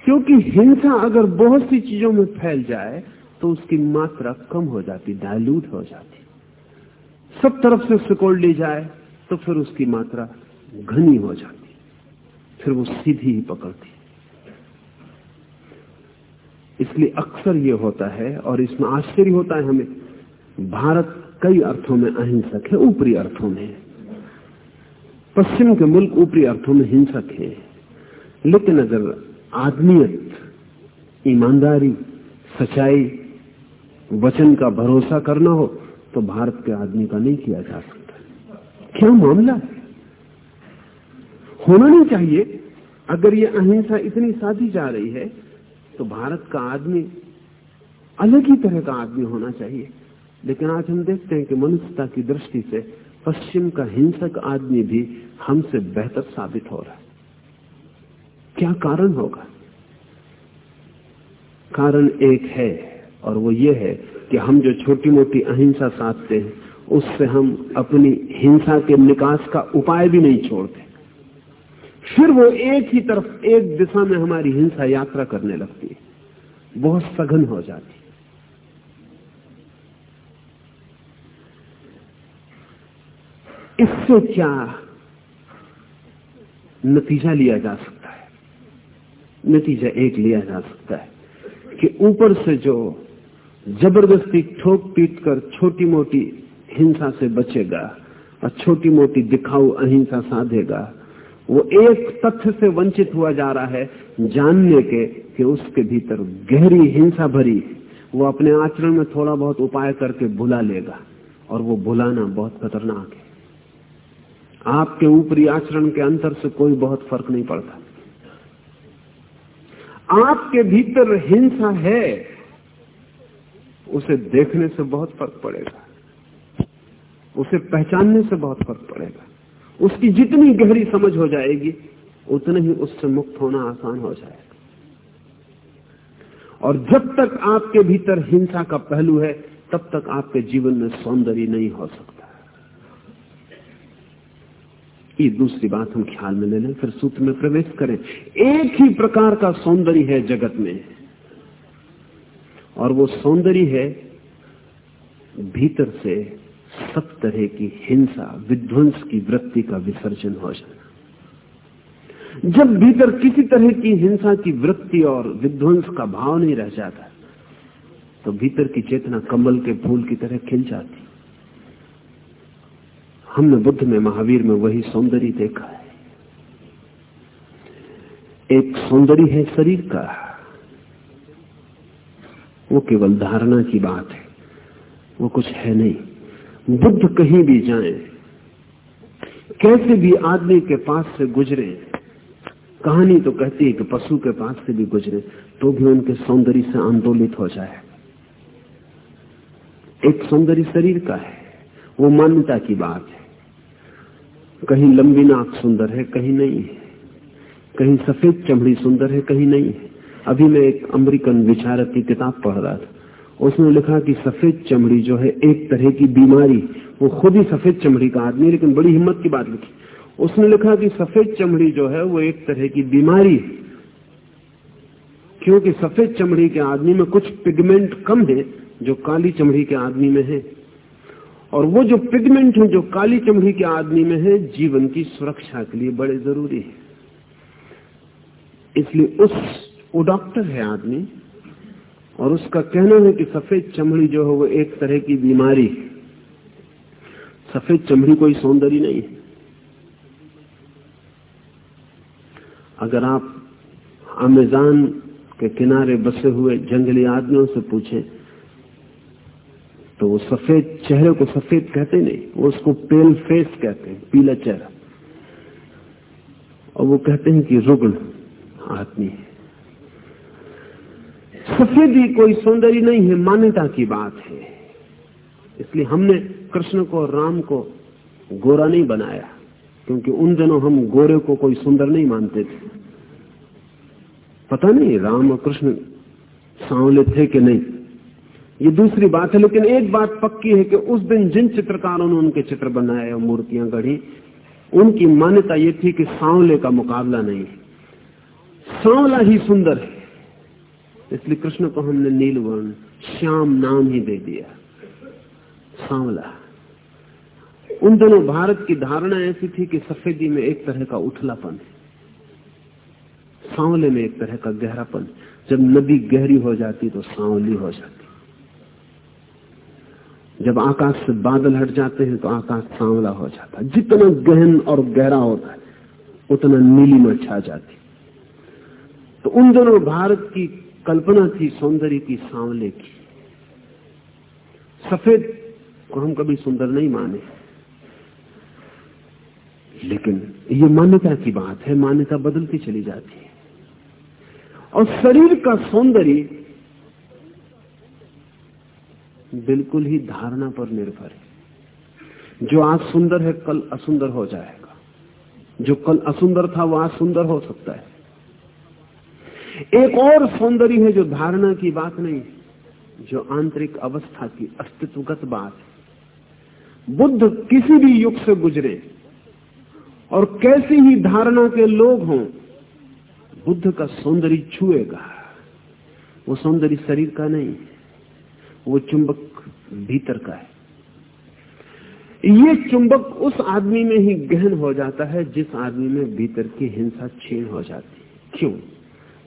क्योंकि हिंसा अगर बहुत सी चीज़ों में फैल जाए तो उसकी मात्रा कम हो जाती डायलूट हो जाती। सब तरफ़ से सिकोड़ ली जाए तो फिर उसकी मात्रा घनी हो जाती। फिर वो सीधी ही पकड़ती। इसलिए अक्सर ये होता है, और इसमें आश्चर्य होता है हमें, भारत कई अर्थों में अहिंसक है, ऊपरी अर्थों में। पश्चिम के मुल्क ऊपरी अर्थों में हिंसक है। लेकिन अगर आदमियत, ईमानदारी, सच्चाई, वचन का भरोसा करना हो तो भारत के आदमी का नहीं किया जा सकता। क्या मामला? होना नहीं चाहिए। अगर ये अहिंसा इतनी साधी जा रही है तो भारत का आदमी अलग ही तरह का आदमी होना चाहिए। लेकिन आज हम देखते हैं कि मनुष्यता की दृष्टि से पश्चिम का हिंसक आदमी भी हमसे बेहतर साबित हो रहा है। क्या कारण होगा? कारण एक है। और वो ये है कि हम जो छोटी मोटी अहिंसा साधते हैं, उससे हम अपनी हिंसा के निकास का उपाय भी नहीं छोड़ते। फिर वो एक ही तरफ़, एक दिशा में हमारी हिंसा यात्रा करने लगती है। बहुत सघन हो जाती है। इससे क्या नतीजा लिया जा सकता है? नतीजा एक लिया जा सकता है कि ऊपर से जो ज़बरदस्ती ठोक पीट कर छोटी मोटी हिंसा से बचेगा और छोटी मोटी दिखाऊ अहिंसा साधेगा। वो एक तथ्य से वंचित हुआ जा रहा है, जानने के कि उसके भीतर गहरी हिंसा भरी वो अपने आचरण में थोड़ा बहुत उपाय करके भुला लेगा और वो भुलाना बहुत खतरनाक है। आपके ऊपरी आचरण के अंतर से कोई बहुत फ़र्क नहीं पड़ता। आपके भीतर हिंसा है उसे देखने से बहुत फ़र्क पड़ेगा। उसे पहचानने से बहुत फ़र्क पड़ेगा। उसकी जितनी गहरी समझ हो जाएगी, उतने ही उससे मुक्त होना आसान हो जाएगा। और जब तक आपके भीतर हिंसा का पहलू है, तब तक आपके जीवन में सौंदर्य नहीं हो सकता। ये दूसरी बात हम ख्याल में ले लें, फिर सूत्र में प्रवेश करें। एक ही प्रकार का सौंदर्य है जगत में। और वो सौंदर्य है भीतर से सब तरह की हिंसा, विध्वंस की वृत्ति का विसर्जन हो जाना। जब भीतर किसी तरह की हिंसा की वृत्ति और विध्वंस का भाव नहीं रह जाता तो भीतर की चेतना कमल के फूल की तरह खिल जाती। हमने बुद्ध में, महावीर में वही सौंदर्य देखा है। एक सौंदर्य है शरीर का। वो केवल धारणा की बात है। वो कुछ है नहीं। बुद्ध कहीं भी जाए, कैसे भी आदमी के पास से गुजरे, कहानी तो कहती है कि पशु के पास से भी गुजरे तो भी उनके सौंदर्य से आंदोलित हो जाए। एक सौंदर्य शरीर का है, वो मान्यता की बात है। कहीं लंबी नाक सुंदर है, कहीं नहीं है। कहीं सफ़ेद चमड़ी सुंदर है, कहीं नहीं है। अभी मैं एक अमेरिकन विचारक की किताब पढ़ रहा था। उसने लिखा कि सफ़ेद चमड़ी जो है, एक तरह की बीमारी। वो खुद ही सफ़ेद चमड़ी का आदमी लेकिन बड़ी हिम्मत की बात लिखी। उसने लिखा कि सफ़ेद चमड़ी जो है, वो एक तरह की बीमारी क्योंकि सफ़ेद चमड़ी के आदमी में कुछ पिगमेंट कम है, जो काली चमड़ी के आदमी में है। और वो जो पिगमेंट है, जो काली चमड़ी के आदमी में है, जीवन की सुरक्षा के लिए बड़े ज़रूरी है। इसलिए उस वो डॉक्टर है आदमी, और उसका कहना है कि सफ़ेद चमड़ी जो है वो एक तरह की बीमारी सफ़ेद चमड़ी कोई सौंदर्य नहीं है। अगर आप अमेजान के किनारे बसे हुए जंगली आदमियों से पूछें तो वो सफ़ेद चेहरे को सफ़ेद कहते नहीं, वो उसको पेल फेस कहते हैं, पीला चेहरा। और वो कहते हैं कि रुग्ण आदमी है। सफेदी कोई सौंदर्य नहीं है, मान्यता की बात है। इसलिए हमने कृष्ण को और राम को गोरा नहीं बनाया, क्योंकि उन दिनों हम गोरे को कोई सुंदर नहीं मानते थे। पता नहीं राम और कृष्ण सांवले थे कि नहीं। ये दूसरी बात है, लेकिन एक बात पक्की है कि उस दिन जिन चित्रकारों ने उनके चित्र बनाए और मूर्तियाँ गढ़ी, उनकी मान्यता ये थी कि सांवले का मुकाबला नहीं। सांवला ही सुंदर है। इसलिए कृष्ण को हमने नीलवर्ण, श्याम नाम ही दे दिया। सांवला। उन दोनों भारत की धारणा ऐसी थी कि सफेदी में एक तरह का उठलापन है। सांवले में एक तरह का गहरापन जब नदी गहरी हो जाती तो सांवली हो जाती। जब आकाश से बादल हट जाते हैं तो आकाश सांवला हो जाता। जितना गहन और गहरा होता है, उतना नीली में छा जाती। तो उन दोनों भारत की कल्पना थी, सौंदर्य की सांवले की। सफ़ेद को हम कभी सुंदर नहीं माने। लेकिन ये मान्यता की बात है, मान्यता बदलती चली जाती है। और शरीर का सौंदर्य बिल्कुल ही धारणा पर निर्भर है। जो आज सुंदर है, कल असुंदर हो जाएगा। जो कल असुंदर था, वो आज सुंदर हो सकता है। एक और सौंदर्य है जो धारणा की बात नहीं, जो आंतरिक अवस्था की अस्तित्वगत बात है। बुद्ध किसी भी युग से गुजरे और कैसी ही धारणा के लोग हों, बुद्ध का सौंदर्य छुएगा। वो सौंदर्य शरीर का नहीं, वो चुंबक भीतर का है। ये चुंबक उस आदमी में ही गहन हो जाता है जिस आदमी में भीतर की हिंसा छीन हो जाती है। क्यों?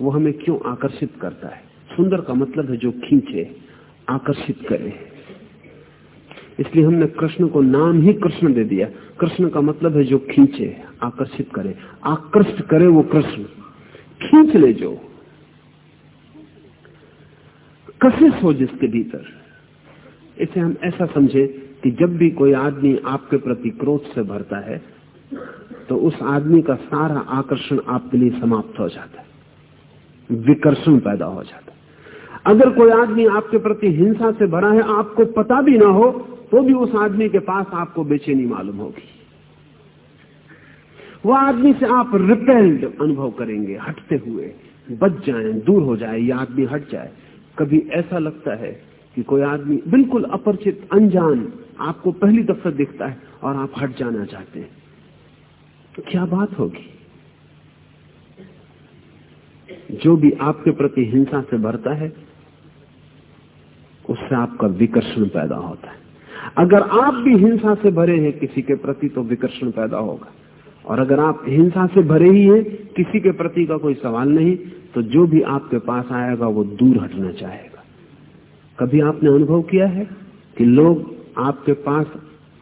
वो हमें क्यों आकर्षित करता है? सुंदर का मतलब है जो खींचे, आकर्षित करे। इसलिए हमने कृष्ण को नाम ही कृष्ण दे दिया। कृष्ण का मतलब है जो खींचे, आकर्षित करे। आकृष्ट करे वो कृष्ण। खींच ले जो। कशिश हो जिसके भीतर? इसे हम ऐसा समझे कि जब भी कोई आदमी आपके प्रति क्रोध से भरता है तो उस आदमी का सारा आकर्षण आपके लिए समाप्त हो जाता है। विकर्षण पैदा हो जाता अगर कोई आदमी आपके प्रति हिंसा से भरा है, आपको पता भी ना हो तो भी उस आदमी के पास आपको बेचैनी मालूम होगी। वह आदमी से आप रिपेल्ड अनुभव करेंगे, हटते हुए, बच जाएँ, दूर हो जाए, या आदमी हट जाए। कभी ऐसा लगता है कि कोई आदमी बिल्कुल अपरिचित, अनजान, आपको पहली दफ़ा दिखता है और आप हट जाना चाहते हैं। क्या बात होगी? जो भी आपके प्रति हिंसा से भरता है, उससे आपका विकर्षण पैदा होता है। अगर आप भी हिंसा से भरे हैं किसी के प्रति तो विकर्षण पैदा होगा। और अगर आप हिंसा से भरे ही हैं किसी के प्रति का कोई सवाल नहीं तो जो भी आपके पास आएगा, वो दूर हटना चाहेगा। कभी आपने अनुभव किया है कि लोग आपके पास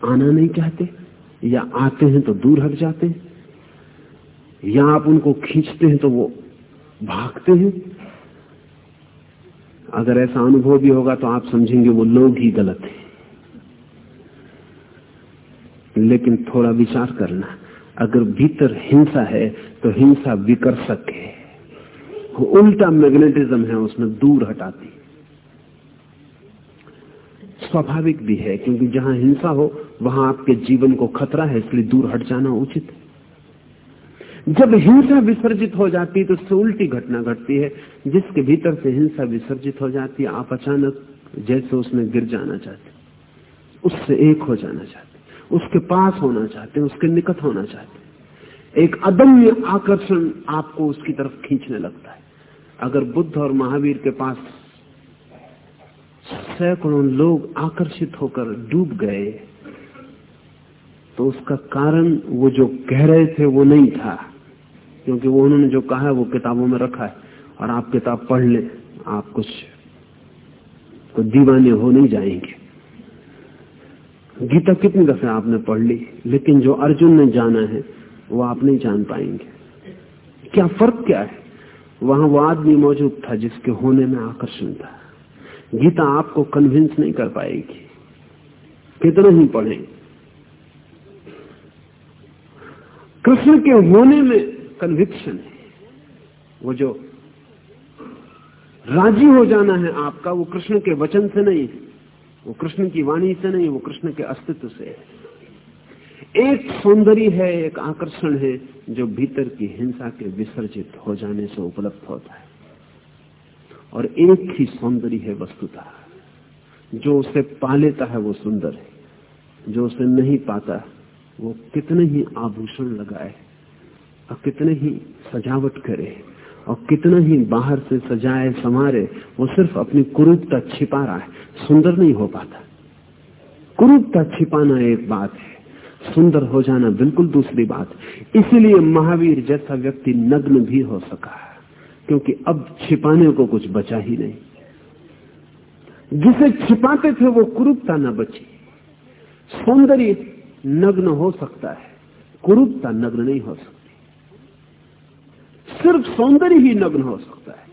आना नहीं चाहते, या आते हैं तो दूर हट जाते हैं, या आप उनको खींचते हैं तो वो भागते हैं। अगर ऐसा अनुभव भी होगा तो आप समझेंगे वो लोग ही गलत हैं। लेकिन थोड़ा विचार करना, अगर भीतर हिंसा है तो हिंसा विकर्षक है। उल्टा मैग्नेटिज्म है उसमें दूर हटाती स्वाभाविक भी है, क्योंकि जहाँ हिंसा हो, वहाँ आपके जीवन को खतरा है, इसलिए दूर हट जाना उचित। है जब हिंसा विसर्जित हो जाती है तो उससे उल्टी घटना घटती है। जिसके भीतर से हिंसा विसर्जित हो जाती है, आप अचानक जैसे उसमें गिर जाना चाहते उससे एक हो जाना चाहते उसके पास होना चाहते उसके निकट होना चाहते एक अदम्य आकर्षण आपको उसकी तरफ़ खींचने लगता है। अगर बुद्ध और महावीर के पास सैकड़ों लोग आकर्षित होकर डूब गए तो उसका कारण वो जो कह रहे थे वो नहीं था। क्योंकि वो उन्होंने जो कहा है वो किताबों में रखा है। और आप किताब पढ़ ले, आप कुछ तो दीवाने हो नहीं जाएँगे। गीता कितनी दफे आपने पढ़ ली, लेकिन जो अर्जुन ने जाना है, वो आप नहीं जान पाएँगे। क्या फ़र्क क्या है? वहाँ वो आदमी मौजूद था जिसके होने में आकर्षण था। गीता आपको कन्विंस नहीं कर पाएगी। कितना ही पढ़े। कृष्ण के होने में कन्विक्शन है। वो जो राज़ी हो जाना है आपका, वो कृष्ण के वचन से नहीं वो कृष्ण की वाणी से नहीं, वो कृष्ण के अस्तित्व से है। एक सौंदर्य है, एक आकर्षण है, जो भीतर की हिंसा के विसर्जित हो जाने से उपलब्ध होता है। और एक ही सौंदर्य है वस्तुता। जो उसे पा लेता है, वो सुंदर है। जो उसे नहीं पाता, वो कितने ही आभूषण लगाए और कितने ही सजावट करे और कितना ही बाहर से सजाए, संवारे, वो सिर्फ़ अपनी कुरूपता छिपा रहा है। सुंदर नहीं हो पाता। कुरूपता छिपाना एक बात है। सुंदर हो जाना बिल्कुल दूसरी बात। इसीलिए महावीर जैसा व्यक्ति नग्न भी हो सका है, क्योंकि अब छिपाने को कुछ बचा ही नहीं। जिसे छिपाते थे वो कुरूपता न बची। सौंदर्य नग्न हो सकता है, कुरूपता नग्न नहीं हो सकती। सिर्फ़ सौंदर्य ही नग्न हो सकता है।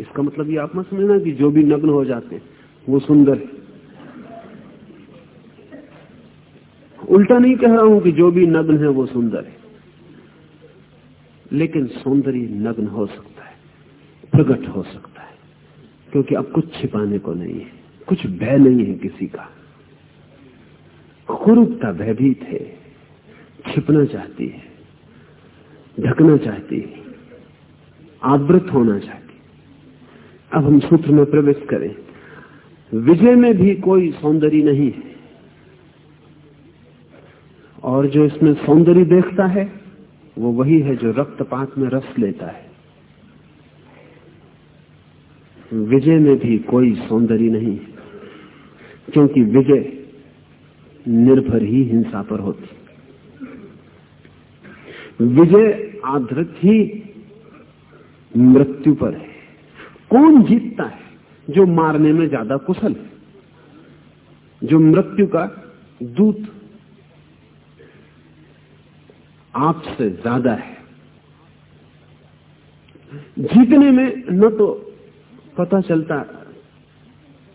इसका मतलब ये आप मत समझना कि जो भी नग्न हो जाते हैं, वो सुंदर है। उल्टा नहीं कह रहा हूँ कि जो भी नग्न है, वो सुंदर है। लेकिन सौंदर्य नग्न हो सकता है, प्रकट हो सकता है, क्योंकि अब कुछ छिपाने को नहीं है, कुछ भय नहीं है किसी का। कुरूपता भयभीत है, छिपना चाहती है। ढकना चाहती है आवृत होना चाहती अब हम सूत्र में प्रवेश करें। विजय में भी कोई सौंदर्य नहीं है। और जो इसमें सौंदर्य देखता है, वो वही है जो रक्तपात में रस लेता है। विजय में भी कोई सौंदर्य नहीं है, क्योंकि विजय निर्भर ही हिंसा पर होती विजय आधृत ही मृत्यु पर है। कौन जीतता है जो मारने में ज़्यादा कुशल है? जो मृत्यु का दूत आपसे ज़्यादा है। जीतने में न तो पता चलता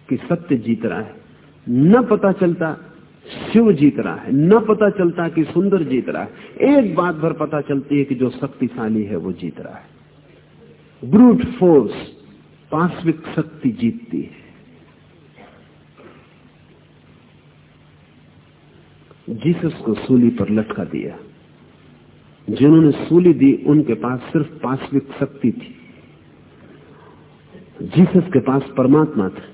कि सत्य जीत रहा है, न पता चलता शिव जीत रहा है, न पता चलता कि सुंदर जीत रहा है। एक बात भर पता चलती है कि जो शक्तिशाली है, वो जीत रहा है। ब्रूट फोर्स पार्श्विक शक्ति जीतती है। जीसस को सूली पर लटका दिया। जिन्होंने सूली दी, उनके पास सिर्फ़ पार्श्विक शक्ति थी। जीसस के पास परमात्मा था।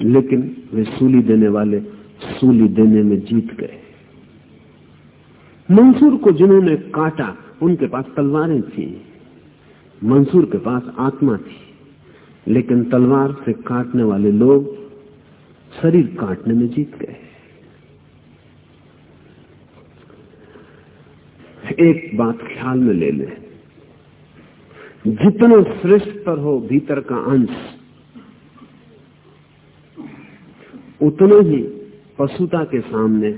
लेकिन वे सूली देने वाले सूली देने में जीत गए। मंसूर को जिन्होंने काटा, उनके पास तलवारें थी। मंसूर के पास आत्मा थी। लेकिन तलवार से काटने वाले लोग शरीर काटने में जीत गए। एक बात ख्याल में ले ले। जितना श्रेष्ठ पर हो, भीतर का अंश उतने ही पशुता के सामने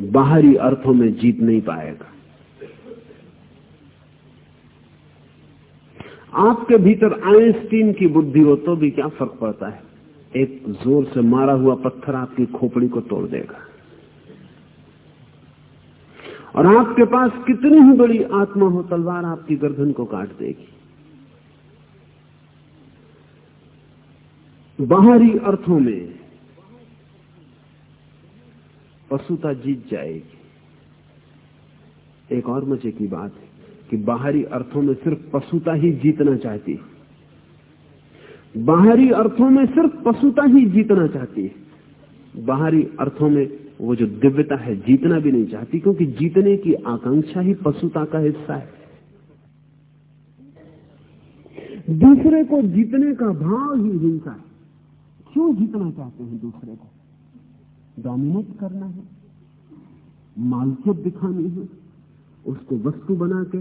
बाहरी अर्थों में जीत नहीं पाएगा। आपके भीतर आइंस्टीन की बुद्धि हो तो भी क्या फ़र्क पड़ता है? एक ज़ोर से मारा हुआ पत्थर आपकी खोपड़ी को तोड़ देगा। और आपके पास कितनी ही बड़ी आत्मा हो, तलवार आपकी गर्दन को काट देगी। बाहरी अर्थों में पशुता जीत जाएगी। एक और मज़े की बात है कि बाहरी अर्थों में सिर्फ़ पशुता ही जीतना चाहती है। बाहरी अर्थों में सिर्फ़ पशुता ही जीतना चाहती है। बाहरी अर्थों में वो जो दिव्यता है जीतना भी नहीं चाहती, क्योंकि जीतने की आकांक्षा ही पशुता का हिस्सा है। दूसरे को जीतने का भाव ही हिंसा है। क्यों जीतना चाहते हैं दूसरे को? डोमिनेट करना है, मालकियत दिखानी है, उसको वस्तु बना के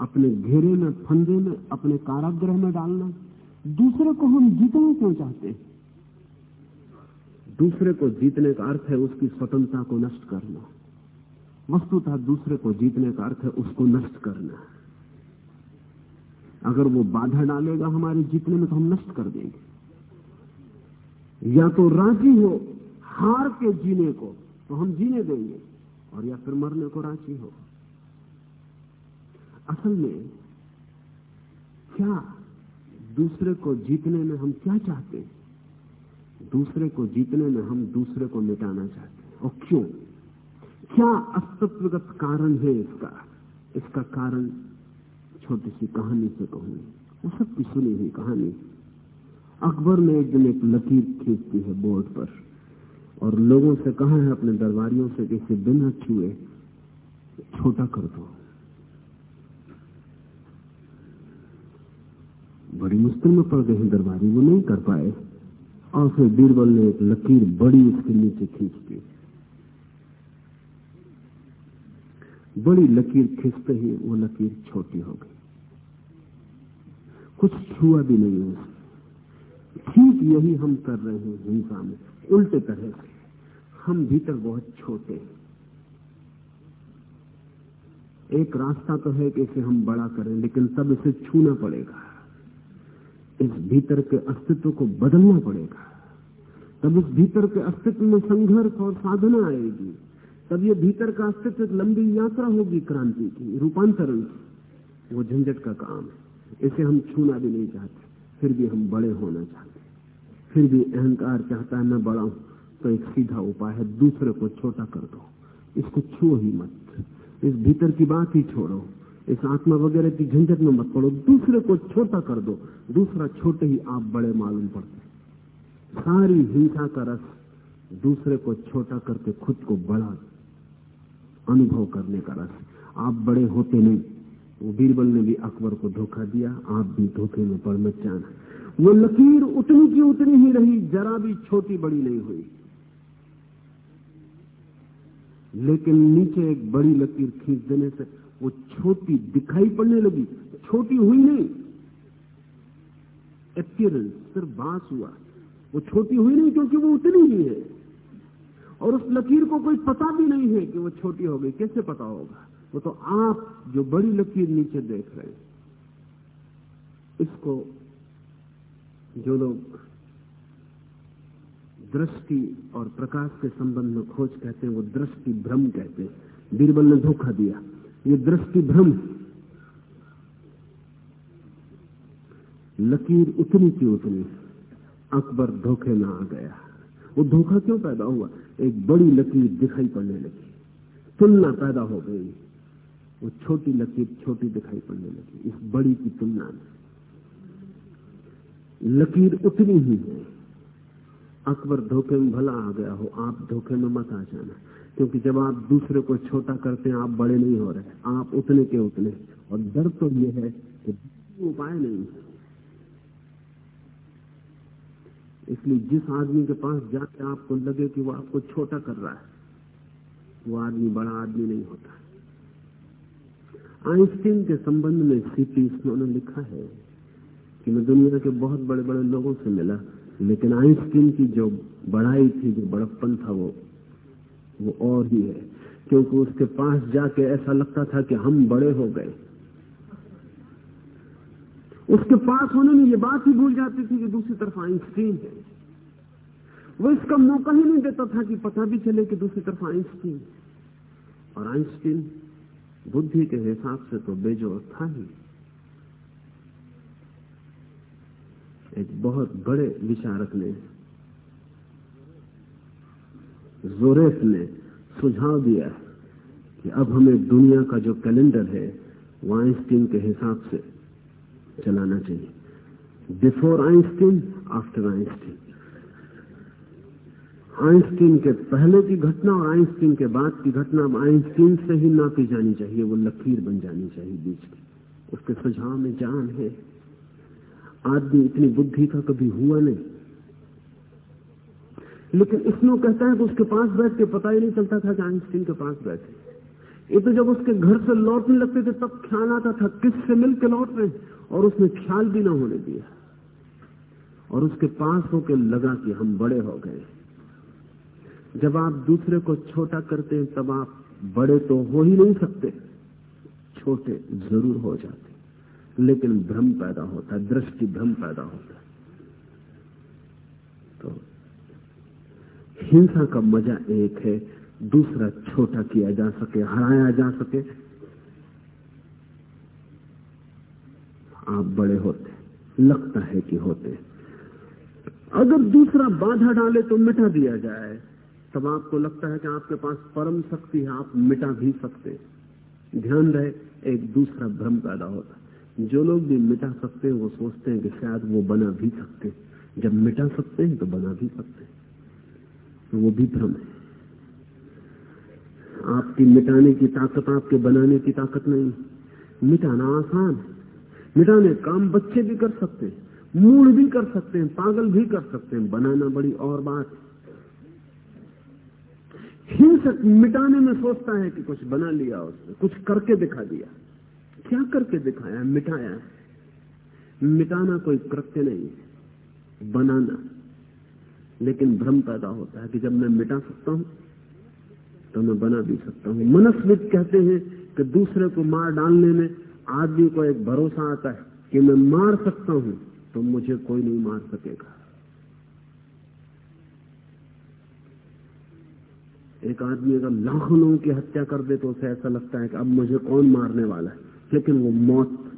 अपने घेरे में, फंदे में, अपने कारागृह में डालना दूसरे को हम जीतना क्यों चाहते हैं? दूसरे को जीतने का अर्थ है उसकी स्वतंत्रता को नष्ट करना। वस्तुतः दूसरे को जीतने का अर्थ है उसको नष्ट करना। अगर वो बाधा डालेगा हमारे जीतने में तो हम नष्ट कर देंगे। या तो राज़ी हो हार के जीने को तो हम जीने देंगे, और या फिर मरने को राज़ी हो। असल में, क्या दूसरे को जीतने में हम क्या चाहते हैं? दूसरे को जीतने में हम दूसरे को मिटाना चाहते हैं। और क्यों? क्या अस्तित्वगत कारण है इसका? इसका कारण छोटी सी कहानी से कहूँगी। वो सबकी सुनी हुई कहानी। अकबर ने एक दिन एक लकीर खींचती है बोर्ड पर। और लोगों से कहा है अपने दरबारियों से कि इसे बिना छुए छोटा कर दो। बड़ी मुश्किल में पड़ गए हैं दरबारी, वो नहीं कर पाए। और फिर बीरबल ने एक लकीर बड़ी उसके नीचे खींच दी। बड़ी लकीर खींचते ही वो लकीर छोटी हो गई। कुछ छुआ भी नहीं है। ठीक यही हम कर रहे हैं हिंसा में। उल्टे तरह से। हम भीतर बहुत छोटे हैं। एक रास्ता तो है कि इसे हम बड़ा करें, लेकिन तब इसे छूना पड़ेगा। इस भीतर के अस्तित्व को बदलना पड़ेगा। तब इस भीतर के अस्तित्व में संघर्ष और साधना आएगी। तब ये भीतर का अस्तित्व लंबी यात्रा होगी क्रांति की, रूपांतरण वो झंझट का काम है। इसे हम छूना भी नहीं चाहते, फिर भी हम बड़े होना चाहते फिर भी अहंकार चाहता है, मैं बड़ा हूँ। तो एक सीधा उपाय है, दूसरे को छोटा कर दो। इसको छुओ ही मत। इस भीतर की बात ही छोड़ो। इस आत्मा वगैरह की झंझट में मत पड़ो। दूसरे को छोटा कर दो। दूसरा छोटे ही आप बड़े मालूम पड़ते सारी हिंसा का रस दूसरे को छोटा करके खुद को बड़ा अनुभव करने का रस। आप बड़े होते नहीं। बीरबल ने भी अकबर को धोखा दिया। आप भी धोखे में पड़ मत वो लकीर उतनी की उतनी ही रही, जरा भी छोटी बड़ी नहीं हुई। लेकिन नीचे एक बड़ी लकीर खींच देने से वो छोटी दिखाई पड़ने लगी। छोटी हुई नहीं। एक्सपीरियंस सिर्फ़ बास हुआ। वो छोटी हुई नहीं क्योंकि वो उतनी ही है। और उस लकीर को कोई पता भी नहीं है कि वो छोटी हो गई। कैसे पता होगा? वो तो आप जो बड़ी लकीर नीचे देख रहे हैं। इसको जो लोग दृष्टि और प्रकाश के संबंध में खोज कहते हैं, वो दृष्टि भ्रम कहते हैं। बीरबल ने धोखा दिया। ये दृष्टि भ्रम लकीर उतनी की उतनी। अकबर धोखे में आ गया। वो धोखा क्यों पैदा हुआ? एक बड़ी लकीर दिखाई पड़ने लगी। तुलना पैदा हो गई। वो छोटी लकीर छोटी दिखाई पड़ने लगी। इस बड़ी की तुलना में। लकीर उतनी ही है। अकबर धोखे में भला आ गया हो, आप धोखे में मत आ जाना। क्योंकि जब आप दूसरे को छोटा करते हैं, आप बड़े नहीं हो रहे। आप उतने के उतने। और डर तो ये है कि उपाय नहीं इसलिए जिस आदमी के पास जाके आपको लगे कि वो आपको छोटा कर रहा है, वो आदमी बड़ा आदमी नहीं होता। आइंस्टीन के संबंध में सीपी ने लिखा है कि मैं दुनिया के बहुत बड़े बड़े लोगों से मिला। लेकिन आइंस्टीन की जो बड़ाई थी, जो बड़प्पन था वो वो और ही है। क्योंकि उसके पास जाके ऐसा लगता था कि हम बड़े हो गए। उसके पास होने में ये बात ही भूल जाती थी कि दूसरी तरफ़ आइंस्टीन है। वो इसका मौका ही नहीं देता था कि पता भी चले कि दूसरी तरफ़ आइंस्टीन। और आइंस्टीन बुद्धि के हिसाब से तो बेजोर था ही। एक बहुत बड़े विचारक ने जोरेफ ने सुझाव दिया कि अब हमें दुनिया का जो कैलेंडर है वो आइंस्टीन के हिसाब से चलाना चाहिए। Before Einstein, after Einstein. Einstein के पहले की घटना और आइंस्टीन के बाद की घटना, अब आइंस्टीन से ही नापी जानी चाहिए, वो लकीर बन जानी चाहिए बीच की। उसके सुझाव में जान है। आदमी इतनी बुद्धि का कभी हुआ नहीं। लेकिन इसमें कहता है कि उसके पास बैठ के पता ही नहीं चलता था कि आइंस्टीन के पास बैठे। ये तो जब उसके घर से लौटने लगते थे, तब ख्याल आता था किससे मिल के लौट रहे और उसने ख्याल भी ना होने दिया। और उसके पास होकर लगा कि हम बड़े हो गए। जब आप दूसरे को छोटा करते हैं, तब आप बड़े तो हो ही नहीं सकते। छोटे ज़रूर हो जाते। लेकिन भ्रम पैदा होता है, दृष्टि भ्रम पैदा होता है। तो हिंसा का मज़ा एक है, दूसरा छोटा किया जा सके, हराया जा सके। आप बड़े होते लगता है कि होते अगर दूसरा बाधा डाले तो मिटा दिया जाए, तब आपको लगता है कि आपके पास परम शक्ति है, आप मिटा भी सकते ध्यान रहे, एक दूसरा भ्रम पैदा होता जो लोग भी मिटा सकते हैं, वो सोचते हैं कि शायद वो बना भी सकते जब मिटा सकते हैं तो बना भी सकते तो वो भी भ्रम है। आपकी मिटाने की ताकत आपके बनाने की ताकत नहीं। मिटाना आसान है। मिटाने काम बच्चे भी कर सकते हैं, मूड भी कर सकते हैं, पागल भी कर सकते हैं। बनाना बड़ी और बात हिंसक मिटाने में सोचता है कि कुछ बना लिया उसने, कुछ करके दिखा दिया। क्या करके दिखाया? मिटाया। मिटाना कोई कृत्य नहीं है बनाना। लेकिन भ्रम पैदा होता है कि जब मैं मिटा सकता हूँ तो मैं बना भी सकता हूँ। मनस्वित कहते हैं कि दूसरे को मार डालने में आदमी को एक भरोसा आता है कि मैं मार सकता हूँ तो मुझे कोई नहीं मार सकेगा। एक आदमी अगर लाखों लोगों की हत्या कर दे तो उसे ऐसा लगता है कि अब मुझे कौन मारने वाला है? लेकिन वो मौत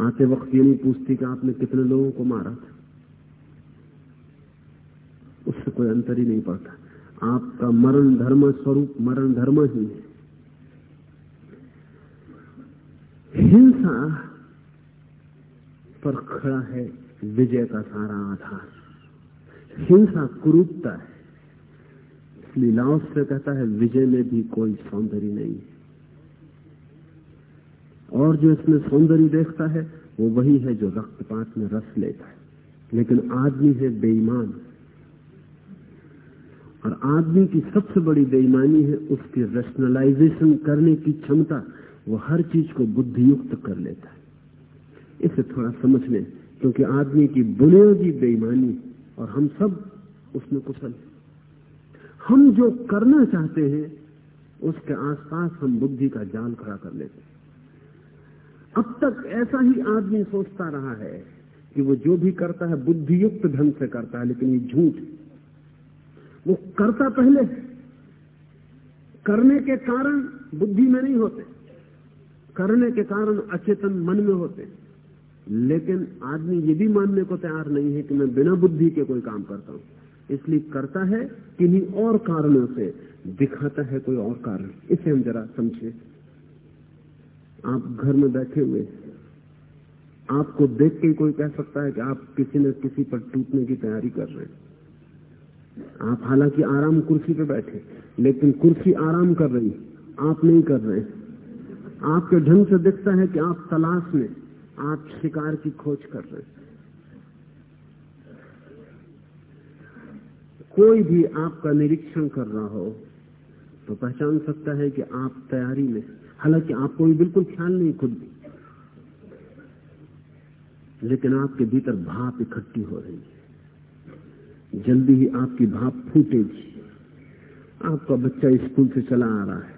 आते वक्त ये नहीं पूछती कि आपने कितने लोगों को मारा था। उससे कोई अंतर ही नहीं पड़ता। आपका मरण धर्म स्वरूप मरण धर्म ही है। हिंसा पर खड़ा है विजय का सारा आधार। हिंसा कुरूपता है। लीलाओं से कहता है, विजय में भी कोई सौंदर्य नहीं है। और जो इसमें सौंदर्य देखता है, वो वही है जो रक्तपात में रस लेता है। लेकिन आदमी है बेईमान। और आदमी की सबसे बड़ी बेईमानी है उसकी रेशनलाइजेशन करने की क्षमता। वो हर चीज़ को बुद्धियुक्त कर लेता है। इसे थोड़ा समझ लें, क्योंकि आदमी की बुनियादी बेईमानी और हम सब उसमें कुशल हम जो करना चाहते हैं, उसके आसपास हम बुद्धि का जाल खड़ा कर लेते हैं। अब तक ऐसा ही आदमी सोचता रहा है कि वो जो भी करता है, बुद्धियुक्त ढंग से करता है, लेकिन ये झूठ वो करता पहले। करने के कारण बुद्धि में नहीं होते। करने के कारण अचेतन मन में होते। लेकिन आदमी ये भी मानने को तैयार नहीं है कि मैं बिना बुद्धि के कोई काम करता हूँ। इसलिए करता है किन्हीं और कारणों से, दिखाता है कोई और कारण। इसे हम जरा समझे। आप घर में बैठे हुए आपको देख के कोई कह सकता है कि आप किसी न किसी पर टूटने की तैयारी कर रहे हैं। आप हालाँकि आराम कुर्सी पर बैठे लेकिन कुर्सी आराम कर रही आप नहीं कर रहे आपके ढंग से दिखता है कि आप तलाश में आप शिकार की खोज कर रहे कोई भी आपका निरीक्षण कर रहा हो तो पहचान सकता है कि आप तैयारी में हालाँकि आपको भी बिल्कुल ख्याल नहीं खुद भी। लेकिन आपके भीतर भाप इकट्ठी हो रही है। जल्दी ही आपकी भाप फूटेगी। आपका बच्चा स्कूल से चला आ रहा है।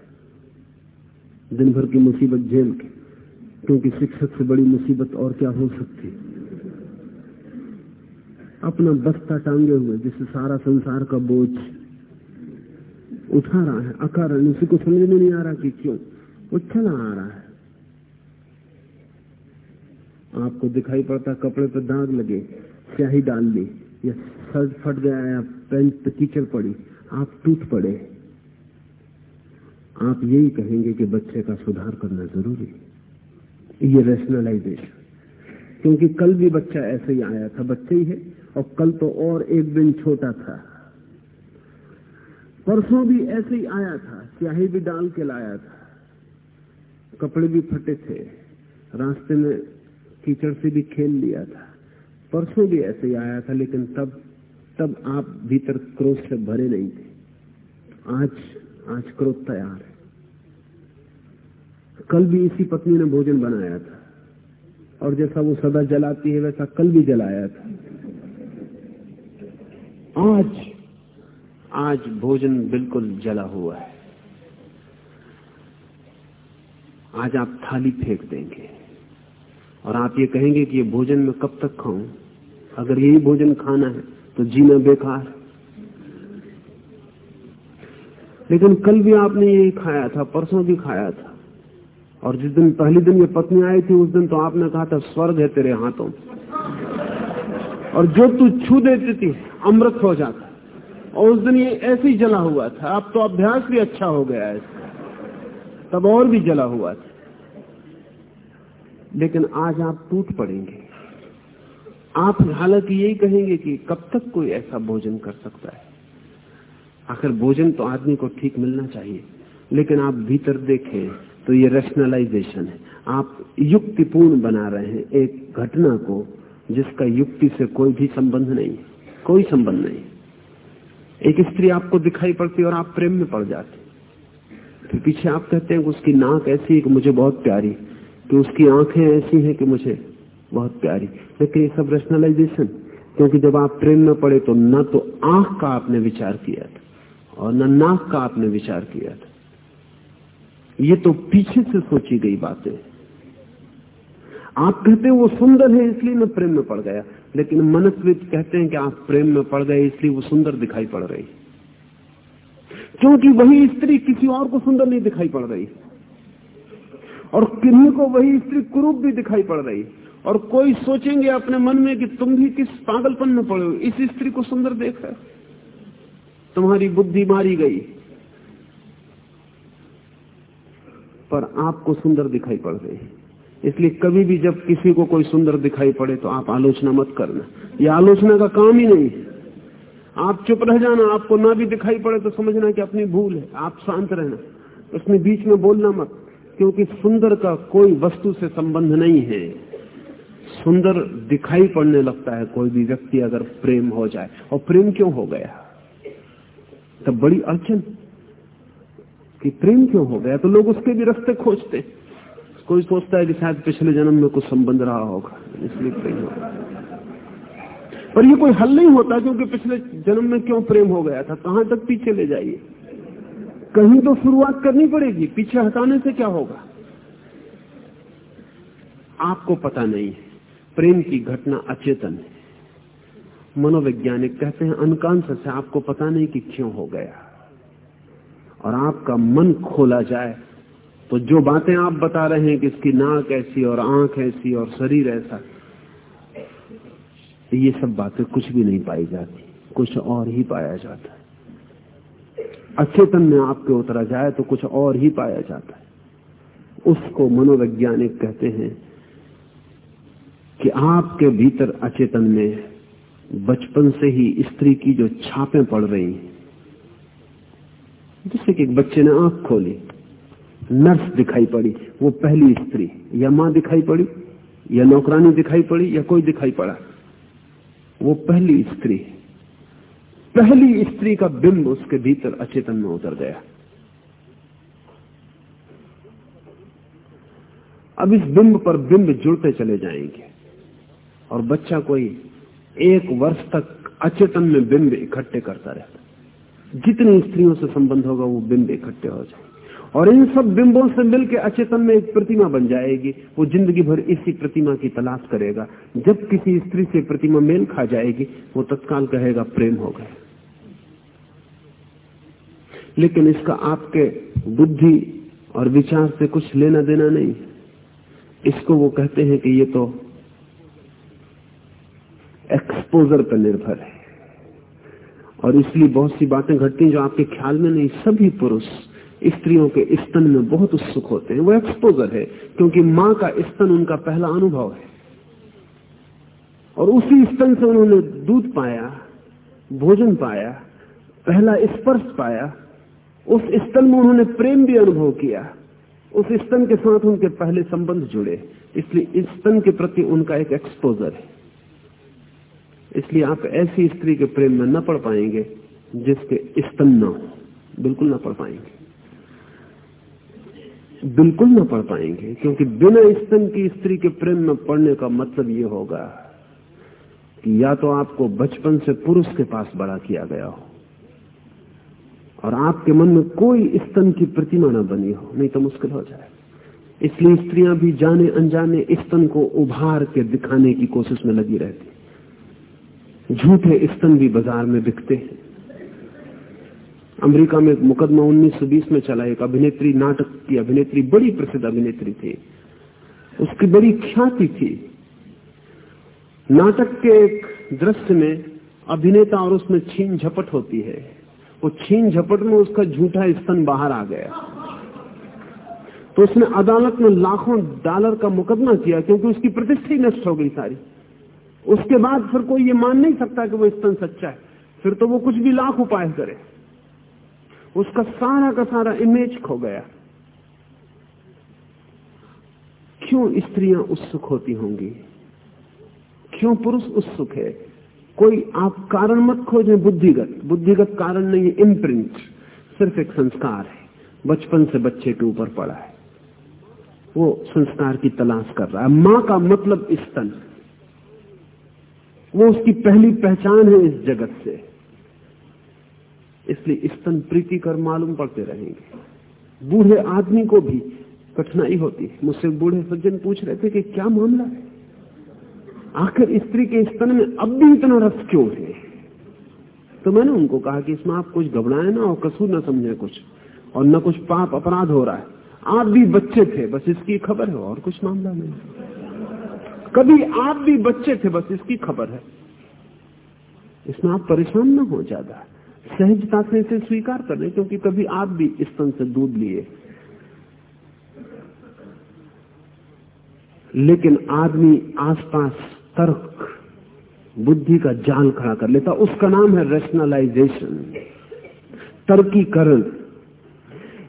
दिन भर की मुसीबत झेल के, क्योंकि शिक्षक से बड़ी मुसीबत और क्या हो सकती अपना बस्ता टांगे हुए, जिससे सारा संसार का बोझ उठा रहा है। अकारण उसी को समझ में नहीं आ रहा कि क्यों? वो चला आ रहा है। आपको दिखाई पड़ता कपड़े पर दाग लगे, स्याही डाल ली या शर्ट फट गया या पेंट पे कीचड़ पड़ी, आप टूट पड़े। आप यही कहेंगे कि बच्चे का सुधार करना ज़रूरी ये रेशनलाइजेशन क्योंकि कल भी बच्चा ऐसे ही आया था, बच्चे ही है, और कल तो और एक दिन छोटा था। परसों भी ऐसे ही आया था, स्याही भी डाल के लाया था। कपड़े भी फटे थे। रास्ते में कीचड़ से भी खेल लिया था। परसों भी ऐसे ही आया था, लेकिन तब तब आप भीतर क्रोध से भरे नहीं थे। आज आज क्रोध तैयार है। कल भी इसी पत्नी ने भोजन बनाया था। और जैसा वो सदा जलाती है, वैसा कल भी जलाया था। आज आज भोजन बिल्कुल जला हुआ है। आज आप थाली फेंक देंगे। और आप ये कहेंगे कि ये भोजन मैं कब तक खाऊं? अगर यही भोजन खाना है तो जीना बेकार। लेकिन कल भी आपने यही खाया था, परसों भी खाया था। और जिस दिन, पहले दिन ये पत्नी आई थी, उस दिन तो आपने कहा था, स्वर्ग है तेरे हाथों। और जो तू छू देती थी, अमृत हो जाता। और उस दिन ये ऐसे ही जला हुआ था। अब तो अभ्यास भी अच्छा हो गया है। तब और भी जला हुआ था। लेकिन आज आप टूट पड़ेंगे। आप हालाँकि यही कहेंगे कि कब तक कोई ऐसा भोजन कर सकता है? आखिर भोजन तो आदमी को ठीक मिलना चाहिए, लेकिन आप भीतर देखें तो ये रेशनलाइजेशन है। आप युक्तिपूर्ण बना रहे हैं एक घटना को, जिसका युक्ति से कोई भी संबंध नहीं, कोई संबंध नहीं। एक स्त्री आपको दिखाई पड़ती और आप प्रेम में पड़ जाते। फिर पीछे आप कहते हैं उसकी नाक ऐसी है कि मुझे बहुत प्यारी, कि उसकी आँखें ऐसी हैं कि मुझे बहुत प्यारी। लेकिन ये सब रेशनलाइजेशन क्योंकि जब आप प्रेम में पड़े तो न तो आँख का आपने विचार किया था और न नाक का आपने विचार किया था। ये तो पीछे से सोची गई बातें आप कहते हैं वो सुंदर है, इसलिए मैं प्रेम में पड़ गया, लेकिन मनस्वित कहते हैं कि आप प्रेम में पड़ गए, इसलिए वो सुंदर दिखाई पड़ रही। क्योंकि वही स्त्री किसी और को सुंदर नहीं दिखाई पड़ रही। और किन्हीं को वही स्त्री कुरूप भी दिखाई पड़ रही। और कोई सोचेंगे अपने मन में कि तुम भी किस पागलपन में पड़े हो, इस स्त्री को सुंदर देख रहे तुम्हारी बुद्धि मारी गई। पर आपको सुंदर दिखाई पड़ रही। इसलिए कभी भी जब किसी को कोई सुंदर दिखाई पड़े तो आप आलोचना मत करना। यह आलोचना का काम ही नहीं। आप चुप रह जाना, आपको ना भी दिखाई पड़े तो समझना कि अपनी भूल है। आप शांत रहना। उसमें बीच में बोलना मत, क्योंकि सुंदर का कोई वस्तु से संबंध नहीं है। सुंदर दिखाई पड़ने लगता है, कोई भी व्यक्ति अगर प्रेम हो जाए। और प्रेम क्यों हो गया? तब बड़ी अड़चन कि प्रेम क्यों हो गया? तो लोग उसके भी रास्ते खोजते। कोई सोचता है कि शायद पिछले जन्म में कुछ संबंध रहा होगा, इसलिए प्रेम हो पर ये कोई हल नहीं होता क्योंकि पिछले जन्म में क्यों प्रेम हो गया था? कहाँ तक पीछे ले जाइए। कहीं तो शुरुआत करनी पड़ेगी, पीछे हटाने से क्या होगा? आपको पता नहीं है, प्रेम की घटना अचेतन है। मनोवैज्ञानिक कहते हैं अनकांश से आपको पता नहीं कि क्यों हो गया। और आपका मन खोला जाए तो जो बातें आप बता रहे हैं कि इसकी नाक ऐसी और आँख ऐसी और शरीर ऐसा ये सब बातें कुछ भी नहीं पाई जाती, कुछ और ही पाया जाता है। अचेतन में आपके उतरा जाए तो कुछ और ही पाया जाता है। उसको मनोवैज्ञानिक कहते हैं कि आपके भीतर अचेतन में बचपन से ही स्त्री की जो छापें पड़ रही जैसे कि एक बच्चे ने आँख खोली, नर्स दिखाई पड़ी, वो पहली स्त्री, या माँ दिखाई पड़ी, या नौकरानी दिखाई पड़ी, या कोई दिखाई पड़ा। वो पहली स्त्री। पहली स्त्री का बिंब उसके भीतर अचेतन में उतर गया। अब इस बिंब पर बिंब जुड़ते चले जाएँगे और बच्चा कोई एक वर्ष तक अचेतन में बिंब इकट्ठे करता रहता जितनी स्त्रियों से संबंध होगा वो बिंब इकट्ठे हो जाए और इन सब बिंबों से मिलकर अचेतन में एक प्रतिमा बन जाएगी। वो ज़िंदगी भर इसी प्रतिमा की तलाश करेगा। जब किसी स्त्री से प्रतिमा मेल खा जाएगी, वो तत्काल कहेगा, प्रेम हो गया। लेकिन इसका आपके बुद्धि और विचार से कुछ लेना देना नहीं। इसको वो कहते हैं कि ये तो एक्सपोजर पर निर्भर है। और इसलिए बहुत सी बातें घटती जो आपके ख्याल में नहीं। सभी पुरुष स्त्रियों के स्तन में बहुत उत्सुक होते हैं, वो एक्सपोजर है, क्योंकि माँ का स्तन उनका पहला अनुभव है। और उसी स्तन से उन्होंने दूध पाया, भोजन पाया, पहला स्पर्श पाया, उस स्तन में उन्होंने प्रेम भी अनुभव किया। उस स्तन के साथ उनके पहले संबंध जुड़े, इसलिए इस स्तन के प्रति उनका एक एक्सपोजर है। इसलिए आप ऐसी स्त्री के प्रेम में न पड़ पाएँगे, जिसके स्तन न हो। बिल्कुल न पढ़ पाएँगे। बिल्कुल न पढ़ पाएँगे, क्योंकि बिना स्तन की स्त्री के प्रेम में पढ़ने का मतलब ये होगा कि या तो आपको बचपन से पुरुष के पास बड़ा किया गया हो, और आपके मन में कोई स्तन की प्रतिमा न बनी हो, नहीं तो मुश्किल हो जाए। इसलिए स्त्रियाँ भी जाने अनजाने स्तन को उभार के दिखाने की कोशिश में लगी रहती। झूठे स्तन भी बाज़ार में बिकते हैं। अमेरिका में एक मुकदमा 1920 में चला, एक अभिनेत्री नाटक की अभिनेत्री, बड़ी प्रसिद्ध अभिनेत्री थी। उसकी बड़ी ख्याति थी। नाटक के एक दृश्य में अभिनेता और उसमें छीन झपट होती है। वो छीन झपट में उसका झूठा स्तन बाहर आ गया। तो उसने अदालत में लाखों डॉलर का मुकदमा किया क्योंकि उसकी प्रतिष्ठा ही नष्ट हो गई सारी। उसके बाद फिर कोई ये मान नहीं सकता कि वो स्तन सच्चा है। फिर तो वो कुछ भी लाख उपाय करे। उसका सारा का सारा इमेज खो गया। क्यों स्त्रियाँ उत्सुक होती होंगी? क्यों पुरुष उत्सुक है? कोई आप कारण मत खोजें बुद्धिगत। बुद्धिगत कारण नहीं इम्प्रिंट सिर्फ़ एक संस्कार है। बचपन से बच्चे के ऊपर पड़ा है। वो संस्कार की तलाश कर रहा है। माँ का मतलब स्तन। वो उसकी पहली पहचान है इस जगत से। इसलिए स्तन प्रीति कर मालूम पड़ते रहेंगे। बूढ़े आदमी को भी कठिनाई होती। है मुझसे बूढ़े सज्जन पूछ रहे थे कि क्या मामला है? आखिर स्त्री के स्तन में अब भी इतना रस क्यों है? तो मैंने उनको कहा कि इसमें आप कुछ घबराए ना और कसूर ना समझे कुछ, और न कुछ पाप अपराध हो रहा है। आप भी बच्चे थे, बस इसकी खबर है, और कुछ मामला नहीं। कभी आप भी बच्चे थे, बस इसकी खबर है। इसमें आप परेशान ना हो ज़्यादा। सहजता से इसे स्वीकार कर ले, क्योंकि कभी आप भी स्तन से दूध लिए। लेकिन आदमी आसपास तर्क, बुद्धि का जाल खड़ा कर लेता। उसका नाम है रेशनलाइजेशन तर्कीकरण।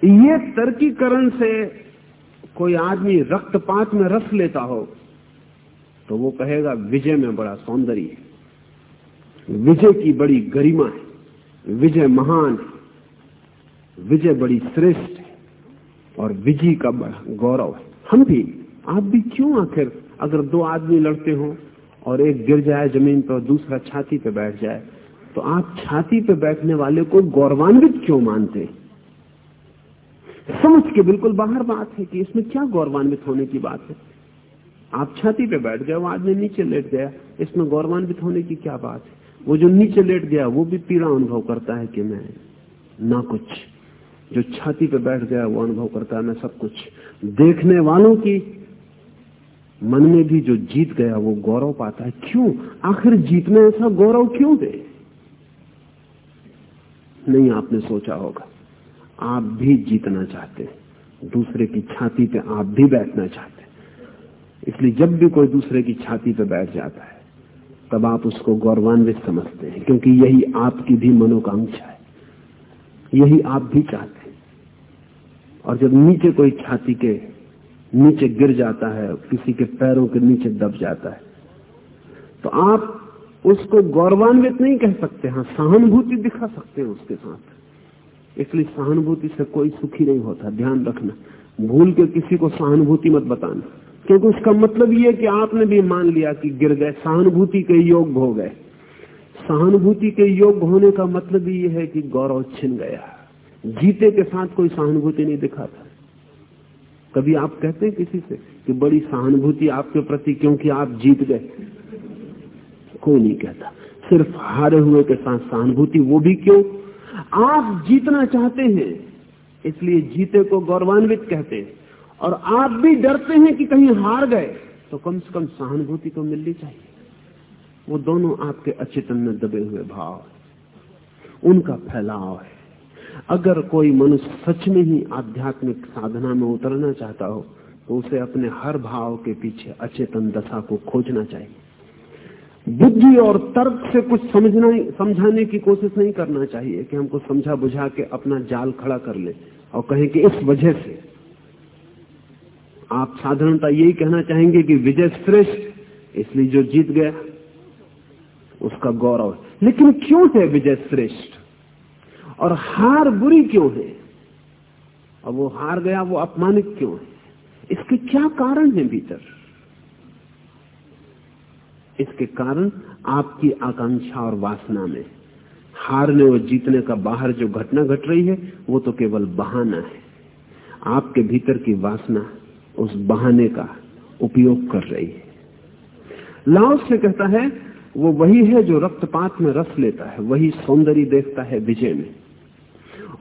ये तर्कीकरण से कोई आदमी रक्तपात में रस लेता हो तो वो कहेगा, विजय में बड़ा सौंदर्य है। विजय की बड़ी गरिमा है। विजय महान विजय बड़ी श्रेष्ठ और विजय का गौरव हम भी, आप भी क्यों आखिर अगर दो आदमी लड़ते हो और एक गिर जाए ज़मीन पर दूसरा छाती पे बैठ जाए तो आप छाती पे बैठने वाले को गौरवान्वित क्यों मानते? समझ के बिल्कुल बाहर बात है कि इसमें क्या गौरवान्वित होने की बात है। आप छाती पे बैठ गए, वो आदमी नीचे लेट गया, इसमें गौरवान्वित होने की क्या बात है? वो जो नीचे लेट गया, वो भी पीड़ा अनुभव करता है कि मैं ना कुछ। जो छाती पे बैठ गया, वो अनुभव करता है, मैं सब कुछ। देखने वालों की मन में भी जो जीत गया, वो गौरव पाता है। क्यों? आखिर जीत में ऐसा गौरव क्यों दे? नहीं, आपने सोचा होगा। आप भी जीतना चाहते हैं। दूसरे की छाती पे आप भी बैठना चाहते हैं। इसलिए जब भी कोई दूसरे की छाती पे बैठ जाता है तब आप उसको गौरवान्वित समझते हैं, क्योंकि यही आपकी भी मनोकांक्षा है। यही आप भी चाहते हैं। और जब नीचे कोई छाती के नीचे गिर जाता है, किसी के पैरों के नीचे दब जाता है तो आप उसको गौरवान्वित नहीं कह सकते। हाँ सहानुभूति दिखा सकते हैं उसके साथ। इसलिए सहानुभूति से कोई सुखी नहीं होता। ध्यान रखना। भूल के किसी को सहानुभूति मत बताना। क्योंकि उसका मतलब ये कि आपने भी मान लिया कि गिर गए। सहानुभूति के योग हो गए। सहानुभूति के योग होने का मतलब ये है कि गौरव छिन गया। जीते के साथ कोई सहानुभूति नहीं दिखाता। कभी आप कहते हैं किसी से कि बड़ी सहानुभूति आपके प्रति क्योंकि आप जीत गए? कोई नहीं कहता। सिर्फ़ हारे हुए के साथ सहानुभूति, वो भी क्यों? आप जीतना चाहते हैं, इसलिए जीते को गौरवान्वित कहते हैं। और आप भी डरते हैं कि कहीं हार गए तो कम से कम सहानुभूति तो मिलनी चाहिए। वो दोनों आपके अचेतन में दबे हुए भाव उनका फैलाव है। अगर कोई मनुष्य सच में ही आध्यात्मिक साधना में उतरना चाहता हो तो उसे अपने हर भाव के पीछे अचेतन दशा को खोजना चाहिए। बुद्धि और तर्क से कुछ समझना, समझाने की कोशिश नहीं करना चाहिए कि हमको समझा बुझा के अपना जाल खड़ा कर ले और कहें कि इस वजह से आप साधारणता यही कहना चाहेंगे कि विजय श्रेष्ठ इसलिए जो जीत गया, उसका गौरव लेकिन क्यों है विजय श्रेष्ठ? और हार बुरी क्यों है? और वो हार गया, वो अपमानित क्यों है? इसके क्या कारण है भीतर? इसके कारण आपकी आकांक्षा और वासना में। हारने और जीतने का बाहर जो घटना घट रही है, वो तो केवल बहाना है। आपके भीतर की वासना उस बहाने का उपयोग कर रही है। लाओस से कहता है, वो वही है जो रक्तपात में रस लेता है, वही सौंदर्य देखता है विजय में।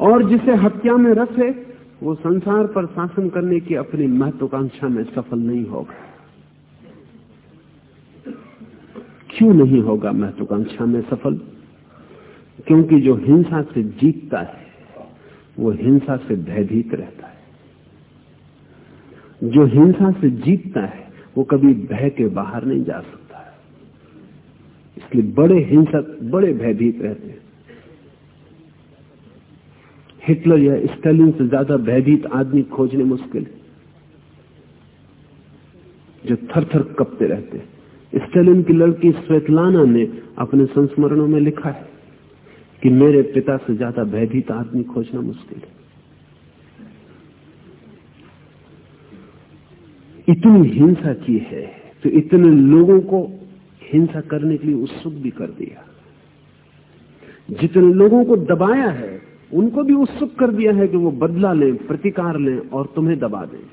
और जिसे हत्या में रस है, वो संसार पर शासन करने की अपनी महत्वाकांक्षा में सफल नहीं होगा। क्यों नहीं होगा महत्वाकांक्षा में सफल? क्योंकि जो हिंसा से जीतता है, वो हिंसा से भयभीत रहता है। जो हिंसा से जीतता है, वो कभी भय के बाहर नहीं जा सकता है। इसलिए बड़े हिंसक, बड़े भयभीत रहते हैं। हिटलर या स्टालिन से ज़्यादा भयभीत आदमी खोजने मुश्किल है। जो थर थर कपते रहते हैं। स्टेलिन की लड़की स्वेतलाना ने अपने संस्मरणों में लिखा है कि मेरे पिता से ज़्यादा भयभीत आदमी खोजना मुश्किल है। इतनी हिंसा की है तो इतने लोगों को हिंसा करने के लिए उत्सुक भी कर दिया। जितने लोगों को दबाया है, उनको भी उत्सुक कर दिया है कि वो बदला लें, प्रतिकार लें और तुम्हें दबा दें।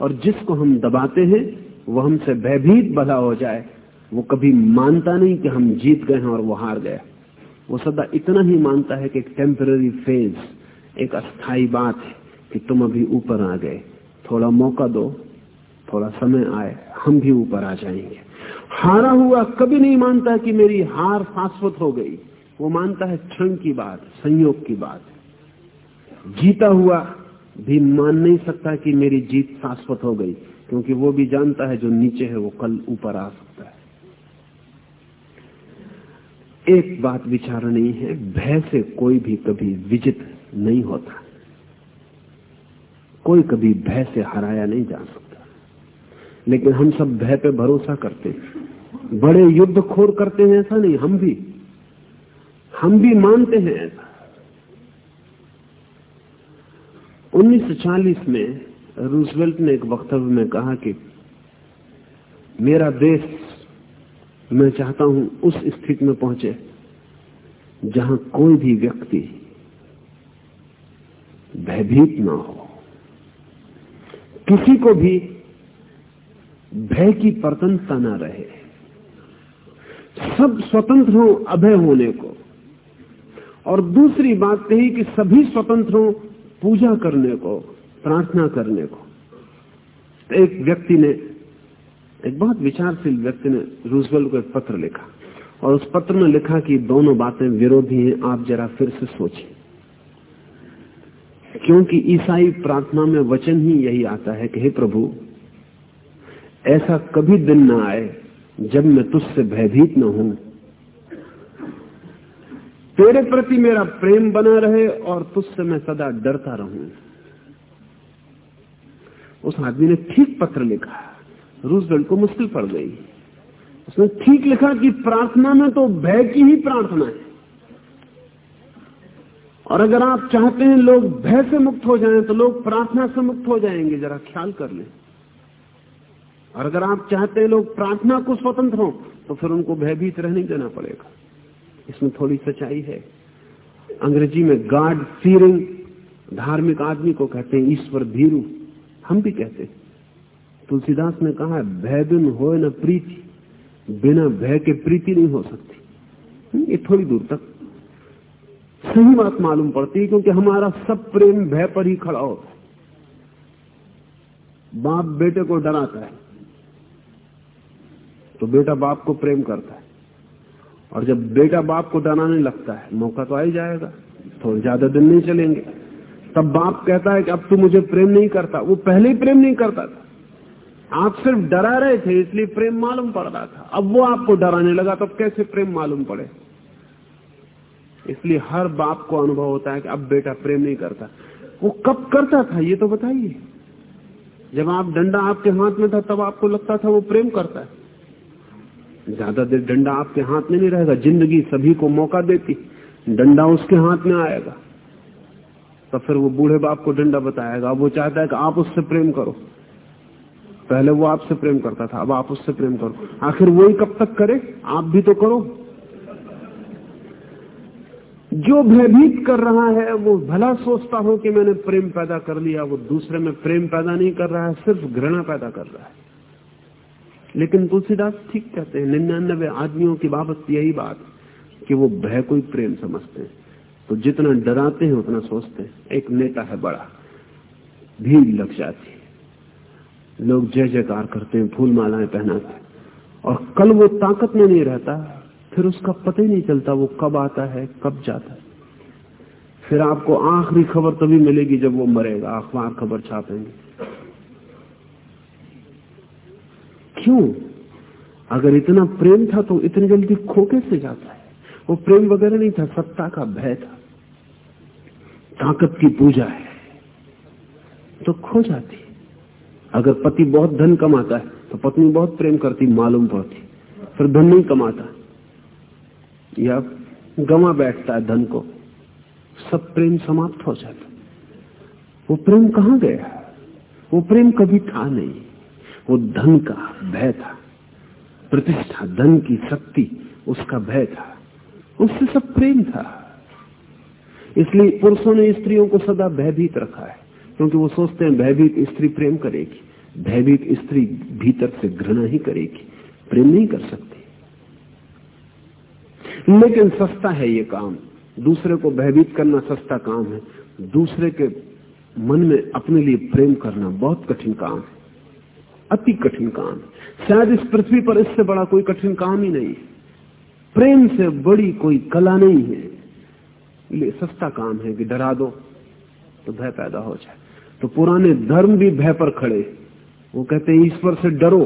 और जिसको हम दबाते हैं, वो हमसे भयभीत भला हो जाए। वो कभी मानता नहीं कि हम जीत गए हैं और वो हार गया वो सदा इतना ही मानता है कि एक टेम्पररी फ़ेज़ एक अस्थाई बात है कि तुम अभी ऊपर आ गए। थोड़ा मौका दो, थोड़ा समय आए, हम भी ऊपर आ जाएँगे। हारा हुआ कभी नहीं मानता कि मेरी हार शाश्वत हो गई। वो मानता है क्षण की बात, संयोग की बात। जीता हुआ भी मान नहीं सकता कि मेरी जीत शाश्वत हो गई, क्योंकि वो भी जानता है जो नीचे है, वो कल ऊपर आ सकता है। एक बात विचार नहीं है, भय से कोई भी कभी विजित नहीं होता। कोई कभी भय से हराया नहीं जा सकता। लेकिन हम सब भय पे भरोसा करते हैं। बड़े युद्ध खोर करते हैं, ऐसा नहीं, हम भी। हम भी मानते हैं ऐसा। 1940 में रूजवेल्ट ने एक वक्तव्य में कहा कि मेरा देश, मैं चाहता हूँ उस स्थिति में पहुँचे जहाँ कोई भी व्यक्ति भयभीत ना हो। किसी को भी भय की प्रतंत्रता ना रहे। सब स्वतंत्र हो, अभय होने को। और दूसरी बात कही कि सभी स्वतंत्र हो, पूजा करने को, प्रार्थना करने को। एक व्यक्ति ने, एक बहुत विचारशील व्यक्ति ने रूजवेल को एक पत्र लिखा। और उस पत्र में लिखा कि दोनों बातें विरोधी हैं, आप जरा फिर से सोचें क्योंकि ईसाई प्रार्थना में वचन ही यही आता है कि हे प्रभु, ऐसा कभी दिन ना आए जब मैं तुझसे भयभीत न हूँ। तेरे प्रति मेरा प्रेम बना रहे और तुझसे मैं सदा डरता रहूँ। उस आदमी ने ठीक पत्र लिखा रूजवेल्ट को मुश्किल पड़ गई। उसने ठीक लिखा कि प्रार्थना में तो भय की ही प्रार्थना है। और अगर आप चाहते हैं लोग भय से मुक्त हो जाएँ तो लोग प्रार्थना से मुक्त हो जाएँगे, जरा ख्याल कर लें। और अगर आप चाहते हैं लोग प्रार्थना को स्वतंत्र हो तो फिर उनको भयभीत रहने देना पड़ेगा। इसमें थोड़ी सच्चाई है। अंग्रेज़ी में गार्ड फीरिंग धार्मिक आदमी को कहते हैं ईश्वर भीरू। हम भी कहते हैं। तुलसीदास ने कहा है भय बिन हो न प्रीति, बिना भय के प्रीति नहीं हो सकती। ये थोड़ी दूर तक सही बात मालूम पड़ती है, क्योंकि हमारा सब प्रेम भय पर ही खड़ा होता है। बाप बेटे को डराता है तो बेटा बाप को प्रेम करता है। और जब बेटा बाप को डराने लगता है, मौका तो आ ही जाएगा, थोड़े ज़्यादा दिन नहीं चलेंगे। तब बाप कहता है कि अब तू मुझे प्रेम नहीं करता, वो पहले ही प्रेम नहीं करता था। आप सिर्फ़ डरा रहे थे, इसलिए प्रेम मालूम पड़ रहा था। अब वो आपको डराने लगा, तब कैसे प्रेम मालूम पड़े? इसलिए हर बाप को अनुभव होता है कि अब बेटा प्रेम नहीं करता। वो कब करता था, ये तो बताइए। जब आप डंडा आपके हाथ में था, तब आपको लगता था वो प्रेम करता है। ज़्यादा देर डंडा आपके हाथ में नहीं रहेगा, ज़िंदगी सभी को मौका देती। डंडा उसके हाथ में आएगा। तो फिर वो बूढ़े बाप को डंडा बताएगा। वो चाहता है कि आप उससे प्रेम करो। पहले वो आपसे प्रेम करता था, अब आप उससे प्रेम करो। आखिर वही कब तक करे? आप भी तो करो। जो भयभीत कर रहा है, वो भला सोचता हो कि मैंने प्रेम पैदा कर लिया, वो दूसरे में प्रेम पैदा नहीं कर रहा है, सिर्फ़ घृणा पैदा कर रहा है। लेकिन तुलसीदास ठीक कहते हैं, निन्यानबे आदमियों की बाबत यही बात कि वो भय कोई प्रेम समझते हैं। तो जितना डराते हैं, उतना सोचते हैं। एक नेता है बड़ा, भीड़ लग जाती है। लोग जय जयकार करते हैं, फूल मालाएँ पहनाते हैं। और कल वो ताकत में नहीं रहता फिर उसका पता ही नहीं चलता वो कब आता है, कब जाता है। फिर आपको आखिरी खबर तभी मिलेगी जब वो मरेगा अखबार खबर छापेंगे। क्यों? अगर इतना प्रेम था तो इतनी जल्दी खो से जाता है? वो प्रेम वगैरह नहीं था, सत्ता का भय था। ताकत की पूजा है तो खो जाती। अगर पति बहुत धन कमाता है तो पत्नी बहुत प्रेम करती, मालूम पड़ती। फिर धन नहीं कमाता। या गवा बैठता है धन को, सब प्रेम समाप्त हो जाता वो प्रेम कहाँ गया? वो प्रेम कभी था नहीं। वो धन का भय था। प्रतिष्ठा धन की शक्ति, उसका भय था। उससे सब प्रेम था। इसलिए पुरुषों ने स्त्रियों को सदा भयभीत रखा है, क्योंकि वो सोचते हैं भयभीत स्त्री प्रेम करेगी। भयभीत स्त्री भीतर से घृणा ही करेगी। प्रेम नहीं कर सकती। लेकिन सस्ता है ये काम। दूसरे को भयभीत करना सस्ता काम है। दूसरे के मन में अपने लिए प्रेम करना बहुत कठिन काम है। अति कठिन काम शायद इस पृथ्वी पर इससे बड़ा कोई कठिन काम ही नहीं। प्रेम से बड़ी कोई कला नहीं है। ये सस्ता काम है कि डरा दो तो भय पैदा हो जाए। तो पुराने धर्म भी भय पर खड़े वो कहते हैं, ईश्वर से डरो।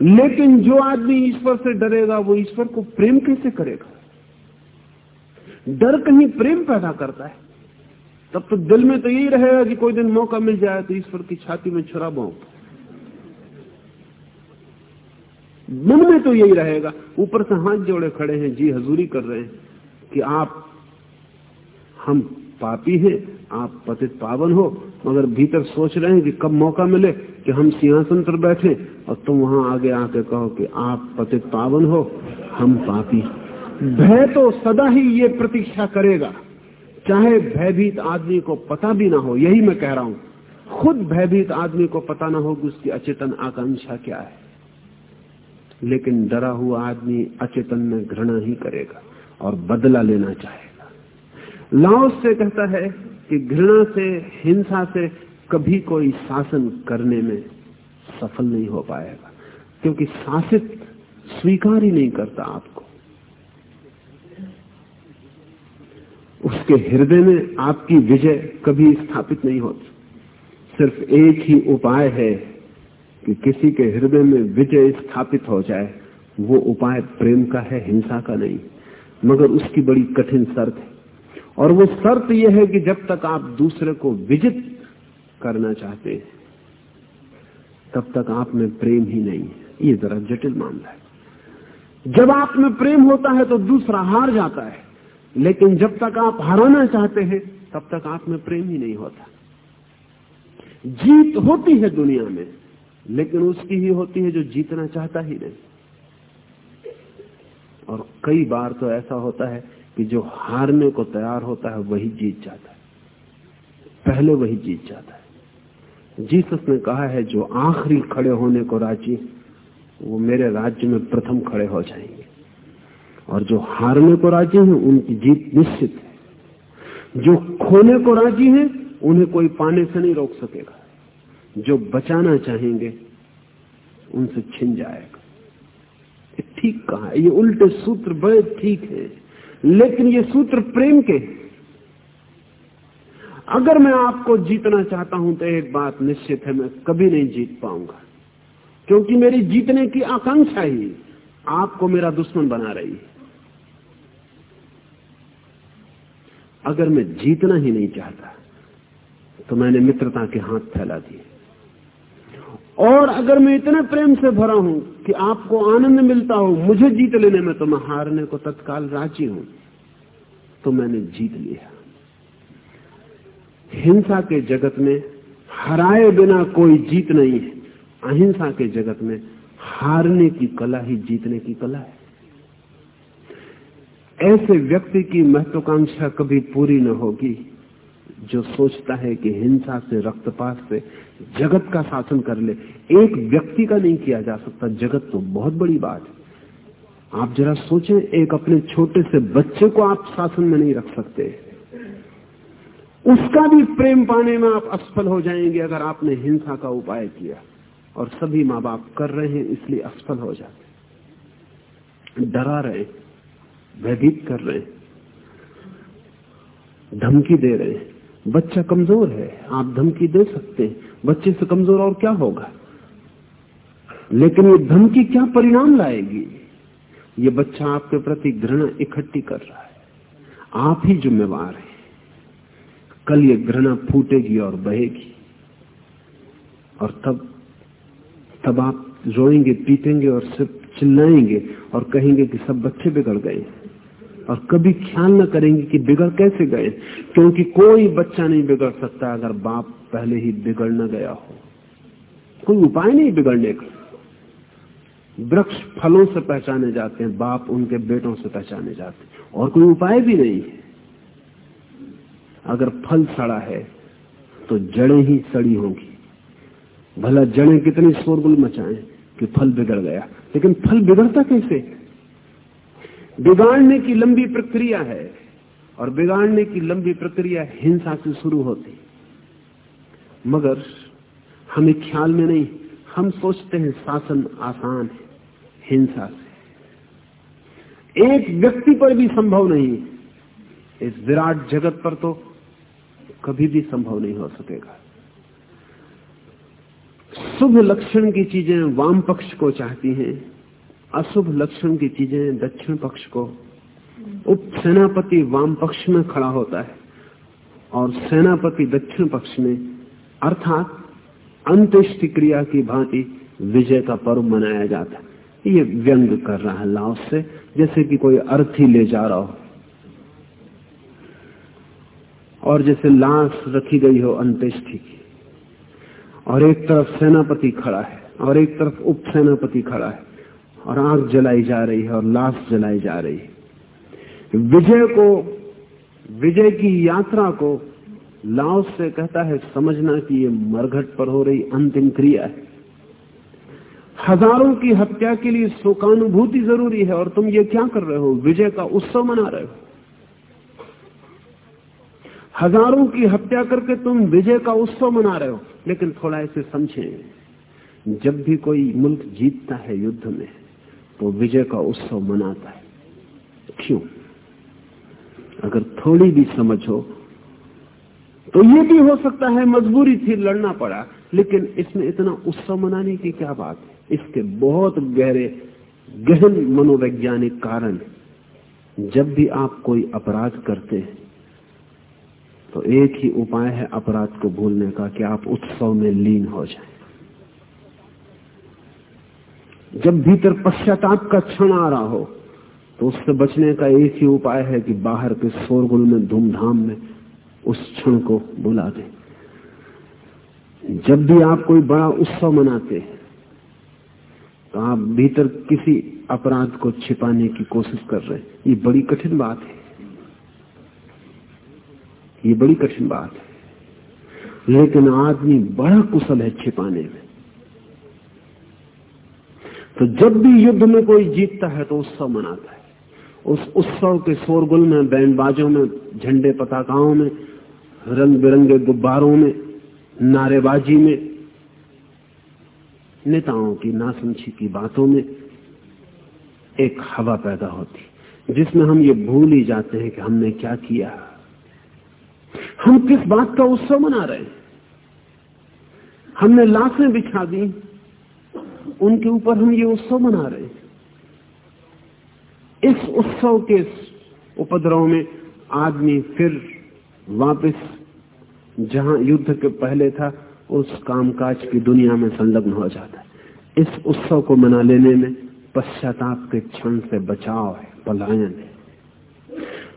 लेकिन जो आदमी ईश्वर से डरेगा, वो ईश्वर को प्रेम कैसे करेगा? डर कहीं प्रेम पैदा करता है। तब तो दिल में तो यही रहेगा कि कोई दिन मौका मिल जाए तो ईश्वर की छाती में छुरा बोंक मन में तो यही रहेगा। ऊपर से हाथ जोड़े खड़े हैं, जी, हजूरी कर रहे हैं कि आप, हम पापी हैं आप पतित पावन हो, मगर भीतर सोच रहे हैं कि कब मौका मिले कि हम सिंहासन पर बैठे, और तुम वहाँ आगे आके कहो कि आप पतित पावन हो, हम पापी। भय तो सदा ही ये प्रतीक्षा करेगा। चाहे भयभीत आदमी को पता भी ना हो, यही मैं कह रहा हूँ। खुद भयभीत आदमी को पता ना हो कि उसकी अचेतन आकांक्षा क्या है। लेकिन डरा हुआ आदमी अचेतन में घृणा ही करेगा और बदला लेना चाहेगा। लाओस से कहता है कि घृणा से, हिंसा से कभी कोई शासन करने में सफल नहीं हो पाएगा। क्योंकि शासित स्वीकार ही नहीं करता आपको। उसके हृदय में आपकी विजय कभी स्थापित नहीं होती। सिर्फ़ एक ही उपाय है कि किसी के हृदय में विजय स्थापित हो जाए, वो उपाय प्रेम का है, हिंसा का नहीं। मगर उसकी बड़ी कठिन शर्त है। और वो शर्त यह है कि जब तक आप दूसरे को विजित करना चाहते हैं, तब तक आप में प्रेम ही नहीं है। ये जरा जटिल मामला है। जब आप में प्रेम होता है तो दूसरा हार जाता है, लेकिन जब तक आप हराना चाहते हैं, तब तक आप में प्रेम ही नहीं होता। जीत होती है दुनिया में, लेकिन उसकी ही होती है जो जीतना चाहता ही नहीं। और कई बार तो ऐसा होता है कि जो हारने को तैयार होता है, वही जीत जाता है। पहले वही जीत जाता है। जीसस ने कहा है, जो आखिरी खड़े होने को राज़ी, वो मेरे राज्य में प्रथम खड़े हो जाएँगे। और जो हारने को राज़ी है, उनकी जीत निश्चित है। जो खोने को राज़ी है, उन्हें कोई पाने से नहीं रोक सकेगा। जो बचाना चाहेंगे, उनसे छिन जाएगा। ठीक कहा ये उल्टे सूत्र बड़े ठीक है। लेकिन ये सूत्र प्रेम के अगर मैं आपको जीतना चाहता हूँ तो एक बात निश्चित है, मैं कभी नहीं जीत पाऊँगा। क्योंकि मेरी जीतने की आकांक्षा ही आपको मेरा दुश्मन बना रही है। अगर मैं जीतना ही नहीं चाहता तो मैंने मित्रता के हाथ फैला दिए। और अगर मैं इतने प्रेम से भरा हूँ कि आपको आनंद मिलता हो, मुझे जीत लेने में तो मैं हारने को तत्काल राज़ी हूँ तो मैंने जीत लिया। हिंसा के जगत में हराए बिना कोई जीत नहीं है। अहिंसा के जगत में हारने की कला ही जीतने की कला है। ऐसे व्यक्ति की महत्वाकांक्षा कभी पूरी न होगी। जो सोचता है कि हिंसा से, रक्तपात से जगत का शासन कर ले। एक व्यक्ति का नहीं किया जा सकता। जगत तो बहुत बड़ी बात है। आप जरा सोचें, एक अपने छोटे से बच्चे को आप शासन में नहीं रख सकते। उसका भी प्रेम पाने में आप असफल हो जाएँगे अगर आपने हिंसा का उपाय किया। और सभी माँ बाप कर रहे हैं, इसलिए असफल हो जाते डरा रहे भयभीत कर रहे धमकी दे रहे हैं। बच्चा कमज़ोर है, आप धमकी दे सकते हैं। बच्चे से कमज़ोर और क्या होगा? लेकिन ये धमकी क्या परिणाम लाएगी? ये बच्चा आपके प्रति घृणा इकट्ठी कर रहा है। आप ही जिम्मेवार हैं। कल ये घृणा फूटेगी और बहेगी। और तब तब आप रोएँगे, पीटेंगे और सिर्फ़ चिल्लाएँगे और कहेंगे कि सब बच्चे बिगड़ गए हैं। और कभी ख्याल न करेंगे कि बिगड़ कैसे गए, क्योंकि कोई बच्चा नहीं बिगड़ सकता अगर बाप पहले ही बिगड़ न गया हो। कोई उपाय नहीं बिगड़ने का। वृक्ष फलों से पहचाने जाते हैं, बाप उनके बेटों से पहचाने जाते हैं, और कोई उपाय भी नहीं है। अगर फल सड़ा है तो जड़ें ही सड़ी होंगी। भला जड़ें कितनी शोरगुल मचाएँ कि फल बिगड़ गया। लेकिन फल बिगड़ता कैसे? बिगाड़ने की लंबी प्रक्रिया है और बिगाड़ने की लंबी प्रक्रिया हिंसा से शुरू होती मगर हमें ख्याल में नहीं, हम सोचते हैं शासन आसान है, हिंसा से। एक व्यक्ति पर भी संभव नहीं इस विराट जगत पर तो कभी भी संभव नहीं हो सकेगा। शुभ लक्षण की चीज़ें वाम पक्ष को चाहती हैं। अशुभ लक्षण की चीज़ें दक्षिण पक्ष को। उप सेनापति वाम पक्ष में खड़ा होता है और सेनापति दक्षिण पक्ष में, अर्थात अंत्येष्टि क्रिया की भांति विजय का पर्व मनाया जाता है। ये व्यंग कर रहा है लाओ से, जैसे कि कोई अर्थी ले जा रहा हो। और जैसे लाश रखी गई हो अंत्येष्टि की। और एक तरफ़ सेनापति खड़ा है, और एक तरफ़ उप सेनापति खड़ा है। और आग जलाई जा रही है और लाश जलाई जा रही है। विजय को, विजय की यात्रा को लाओस से कहता है, समझना कि ये मरघट पर हो रही अंतिम क्रिया है। हज़ारों की हत्या के लिए शोकानुभूति ज़रूरी है और तुम ये क्या कर रहे हो? विजय का उत्सव मना रहे हो। हज़ारों की हत्या करके तुम विजय का उत्सव मना रहे हो, लेकिन थोड़ा इसे समझें। जब भी कोई मुल्क जीतता है युद्ध में तो विजय का उत्सव मनाता है। क्यों? अगर थोड़ी भी समझ हो तो ये भी हो सकता है मजबूरी थी लड़ना पड़ा, लेकिन इसमें इतना उत्सव मनाने की क्या बात है? इसके बहुत गहरे, गहन मनोवैज्ञानिक कारण जब भी आप कोई अपराध करते हैं तो एक ही उपाय है अपराध को भूलने का, कि आप उत्सव में लीन हो जाएँ। जब भीतर पश्चाताप का क्षण आ रहा हो तो उससे बचने का एक ही उपाय है कि बाहर के शोरगुल में, धूमधाम में, उस क्षण को बुला दें। जब भी आप कोई बड़ा उत्सव मनाते हैं तो आप भीतर किसी अपराध को छिपाने की कोशिश कर रहे हैं। ये बड़ी कठिन बात है। ये बड़ी कठिन बात है। लेकिन आदमी बड़ा कुशल है छिपाने में। तो जब भी युद्ध में कोई जीतता है तो उत्सव मनाता है। उस उत्सव के शोरगुल में, बैंडबाजों में, झंडे पताकाओं में रंग बिरंगे गुब्बारों में, नारेबाजी में, नेताओं की नासमझी की बातों में एक हवा पैदा होती, जिसमें हम ये भूल ही जाते हैं कि हमने क्या किया। हम किस बात का उत्सव मना रहे हैं? हमने लाशें बिछा दी उनके ऊपर हम ये उत्सव मना रहे हैं। इस उत्सव के उपद्रव में आदमी फिर वापस, जहाँ युद्ध के पहले था, उस कामकाज की दुनिया में संलग्न हो जाता है। इस उत्सव को मना लेने में पश्चाताप के क्षण से बचाव है, पलायन है।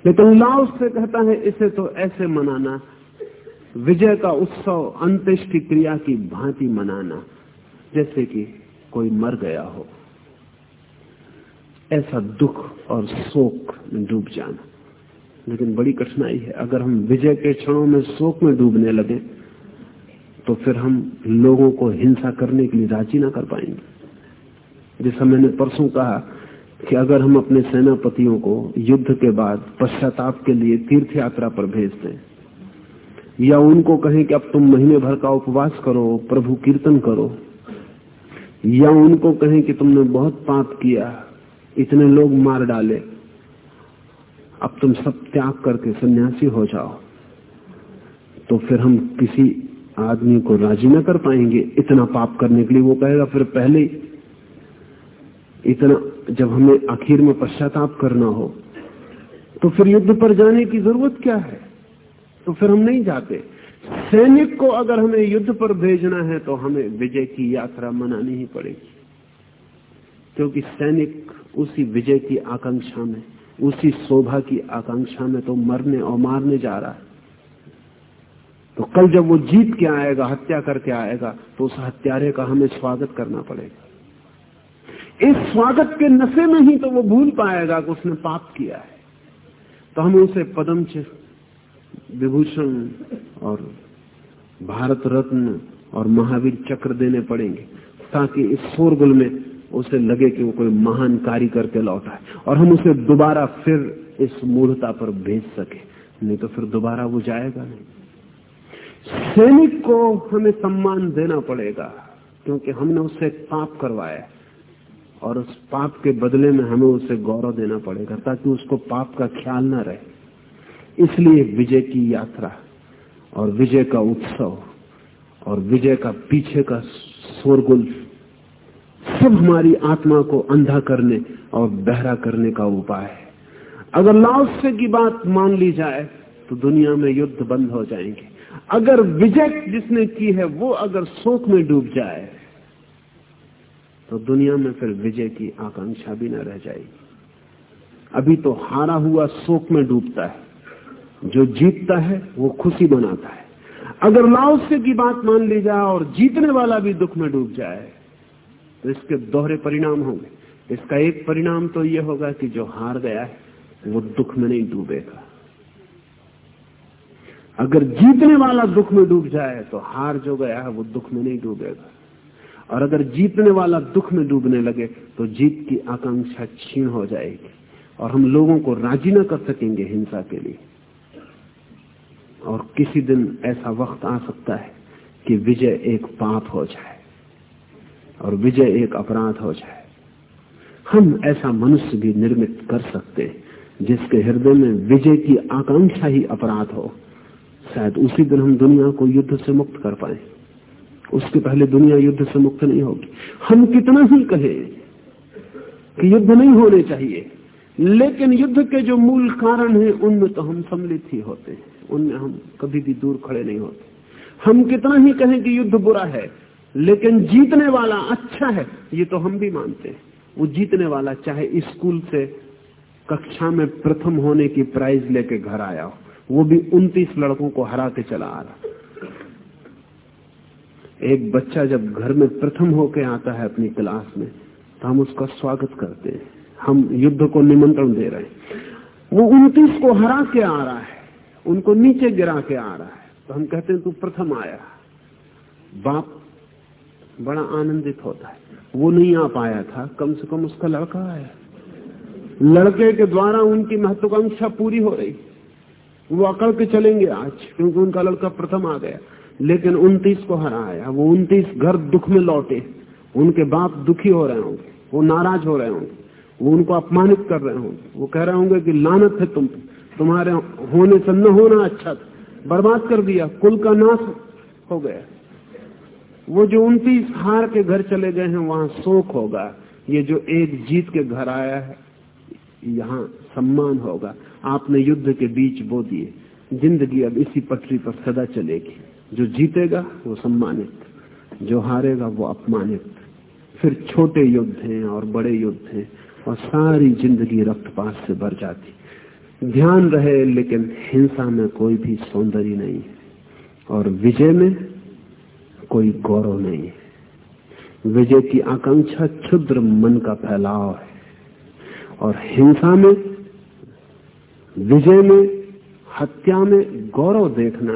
लेकिन लाओ से कहता है, इसे तो ऐसे मनाना, विजय का उत्सव, अंत्येष्टि क्रिया की भांति मनाना, जैसे कि कोई मर गया हो, ऐसा दुख और शोक में डूब जाना। लेकिन बड़ी कठिनाई है। अगर हम विजय के क्षणों में शोक में डूबने लगे तो फिर हम लोगों को हिंसा करने के लिए राज़ी ना कर पाएँगे। जैसा मैंने परसों कहा कि अगर हम अपने सेनापतियों को युद्ध के बाद पश्चाताप के लिए तीर्थ यात्रा पर भेज दें, या उनको कहें कि अब तुम महीने भर का उपवास करो, प्रभु कीर्तन करो या उनको कहें कि तुमने बहुत पाप किया, इतने लोग मार डाले, अब तुम सब त्याग करके सन्यासी हो जाओ। तो फिर हम किसी आदमी को राज़ी न कर पाएँगे। इतना पाप करने के लिए वो कहेगा, फिर पहले इतना, जब हमें आखिर में पश्चाताप करना हो तो फिर युद्ध पर जाने की ज़रूरत क्या है? तो फिर हम नहीं जाते। सैनिक को अगर हमें युद्ध पर भेजना है तो हमें विजय की यात्रा मनानी ही पड़ेगी। क्योंकि सैनिक उसी विजय की आकांक्षा में, उसी शोभा की आकांक्षा में तो मरने और मारने जा रहा है। तो कल जब वो जीत के आएगा, हत्या करके आएगा तो उस हत्यारे का हमें स्वागत करना पड़ेगा। इस स्वागत के नशे में ही तो वो भूल पाएगा कि उसने पाप किया है। तो हमें उसे पदम विभूषण और भारत रत्न और महावीर चक्र देने पड़ेंगे, ताकि इस शोरगुल में उसे लगे कि वो कोई महान कार्य करके लौटा है, और हम उसे दोबारा फिर इस मूढ़ता पर भेज सके। नहीं तो फिर दोबारा वो जाएगा नहीं। सैनिक को हमें सम्मान देना पड़ेगा, क्योंकि हमने उससे पाप करवाया और उस पाप के बदले में हमें उसे गौरव देना पड़ेगा, ताकि उसको पाप का ख्याल ना रहे। इसलिए विजय की यात्रा और विजय का उत्सव और विजय का पीछे का शोरगुल सब हमारी आत्मा को अंधा करने और बहरा करने का उपाय है। अगर लाओसे की बात मान ली जाए तो दुनिया में युद्ध बंद हो जाएँगे। अगर विजय जिसने की है, वो अगर शोक में डूब जाए तो दुनिया में फिर विजय की आकांक्षा भी न रह जाएगी। अभी तो हारा हुआ शोक में डूबता है। जो जीतता है, वो खुशी बनाता है। अगर लाओसे की बात मान ली जाए और जीतने वाला भी दुख में डूब जाए तो इसके दोहरे परिणाम होंगे। इसका एक परिणाम तो यह होगा कि जो हार गया है, वो दुख में नहीं डूबेगा। अगर जीतने वाला दुख में डूब जाए तो हार जो गया है, वो दुख में नहीं डूबेगा। और अगर जीतने वाला दुख में डूबने लगे तो जीत की आकांक्षा क्षीण हो जाएगी। और हम लोगों को राज़ी न कर सकेंगे हिंसा के लिए। और किसी दिन ऐसा वक्त आ सकता है कि विजय एक पाप हो जाए और विजय एक अपराध हो जाए। हम ऐसा मनुष्य भी निर्मित कर सकते जिसके हृदय में विजय की आकांक्षा ही अपराध हो। शायद उसी दिन हम दुनिया को युद्ध से मुक्त कर पाए। उसके पहले दुनिया युद्ध से मुक्त नहीं होगी। हम कितना ही कहें कि युद्ध नहीं होने चाहिए। लेकिन युद्ध के जो मूल कारण हैं, उनमें तो हम सम्मिलित ही होते हैं। उनमें हम कभी भी दूर खड़े नहीं होते। हम कितना ही कहें कि युद्ध बुरा है, लेकिन जीतने वाला अच्छा है, ये तो हम भी मानते हैं। वो जीतने वाला चाहे स्कूल से कक्षा में प्रथम होने की प्राइज लेके घर आया हो, वो भी 29 लड़कों को हरा के चला आ रहा। एक बच्चा जब घर में प्रथम होके आता है अपनी क्लास में तो हम उसका स्वागत करते हैं। हम युद्ध को निमंत्रण दे रहे हैं। वो उनतीस को हरा के आ रहा है, उनको नीचे गिरा के आ रहा है। तो हम कहते हैं, तू प्रथम आया। बाप बड़ा आनंदित होता है। वो नहीं आ पाया था, कम से कम उसका लड़का आया। लड़के के द्वारा उनकी महत्वाकांक्षा पूरी हो रही। वो अकड़ के चलेंगे आज, क्योंकि उनका लड़का प्रथम आ गया। लेकिन उनतीस को हराया वो उनतीस घर दुख में लौटे। उनके बाप दुखी हो रहे होंगे। वो नाराज़ हो रहे होंगे। वो उनको अपमानित कर रहे होंगे। वो कह रहे होंगे कि लानत है तुम तुम्हारे होने से न होना अच्छा था। बर्बाद कर दिया। कुल का नाश हो गया। वो जो उनतीस हार के घर चले गए हैं, वहाँ शोक होगा। ये जो एक जीत के घर आया है, यहाँ सम्मान होगा। आपने युद्ध के बीच बो दिए। ज़िंदगी अब इसी पटरी पर सदा चलेगी। जो जीतेगा, वो सम्मानित। जो हारेगा, वो अपमानित। फिर छोटे युद्ध हैं और बड़े युद्ध हैं। और सारी ज़िंदगी रक्तपात से भर जाती। ध्यान रहे, लेकिन हिंसा में कोई भी सौंदर्य नहीं और विजय में कोई गौरव नहीं विजय की आकांक्षा क्षुद्र मन का फैलाव है। और हिंसा में, विजय में, हत्या में गौरव देखना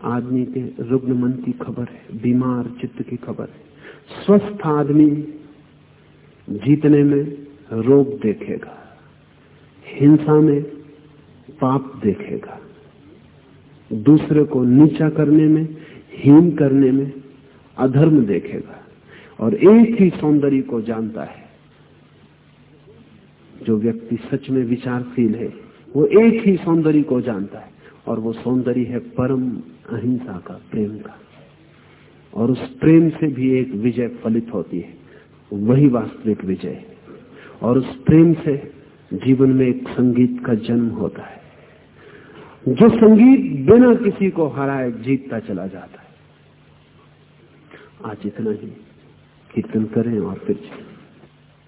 आदमी के रुग्ण मन की खबर है, बीमार चित्त की खबर है। स्वस्थ आदमी जीतने में रोग देखेगा, हिंसा में पाप देखेगा, दूसरे को नीचा करने में, हीन करने में अधर्म देखेगा। और एक ही सौंदर्य को जानता है, जो व्यक्ति सच में विचारशील है, वो एक ही सौंदर्य को जानता है, और वो सौंदर्य है परम अहिंसा का, प्रेम का। और उस प्रेम से भी एक विजय फलित होती है। वही वास्तविक विजय और उस प्रेम से जीवन में एक संगीत का जन्म होता है। जो संगीत बिना किसी को हराए जीतता चला जाता है। आज इतना ही। कीर्तन करें और फिर चलें।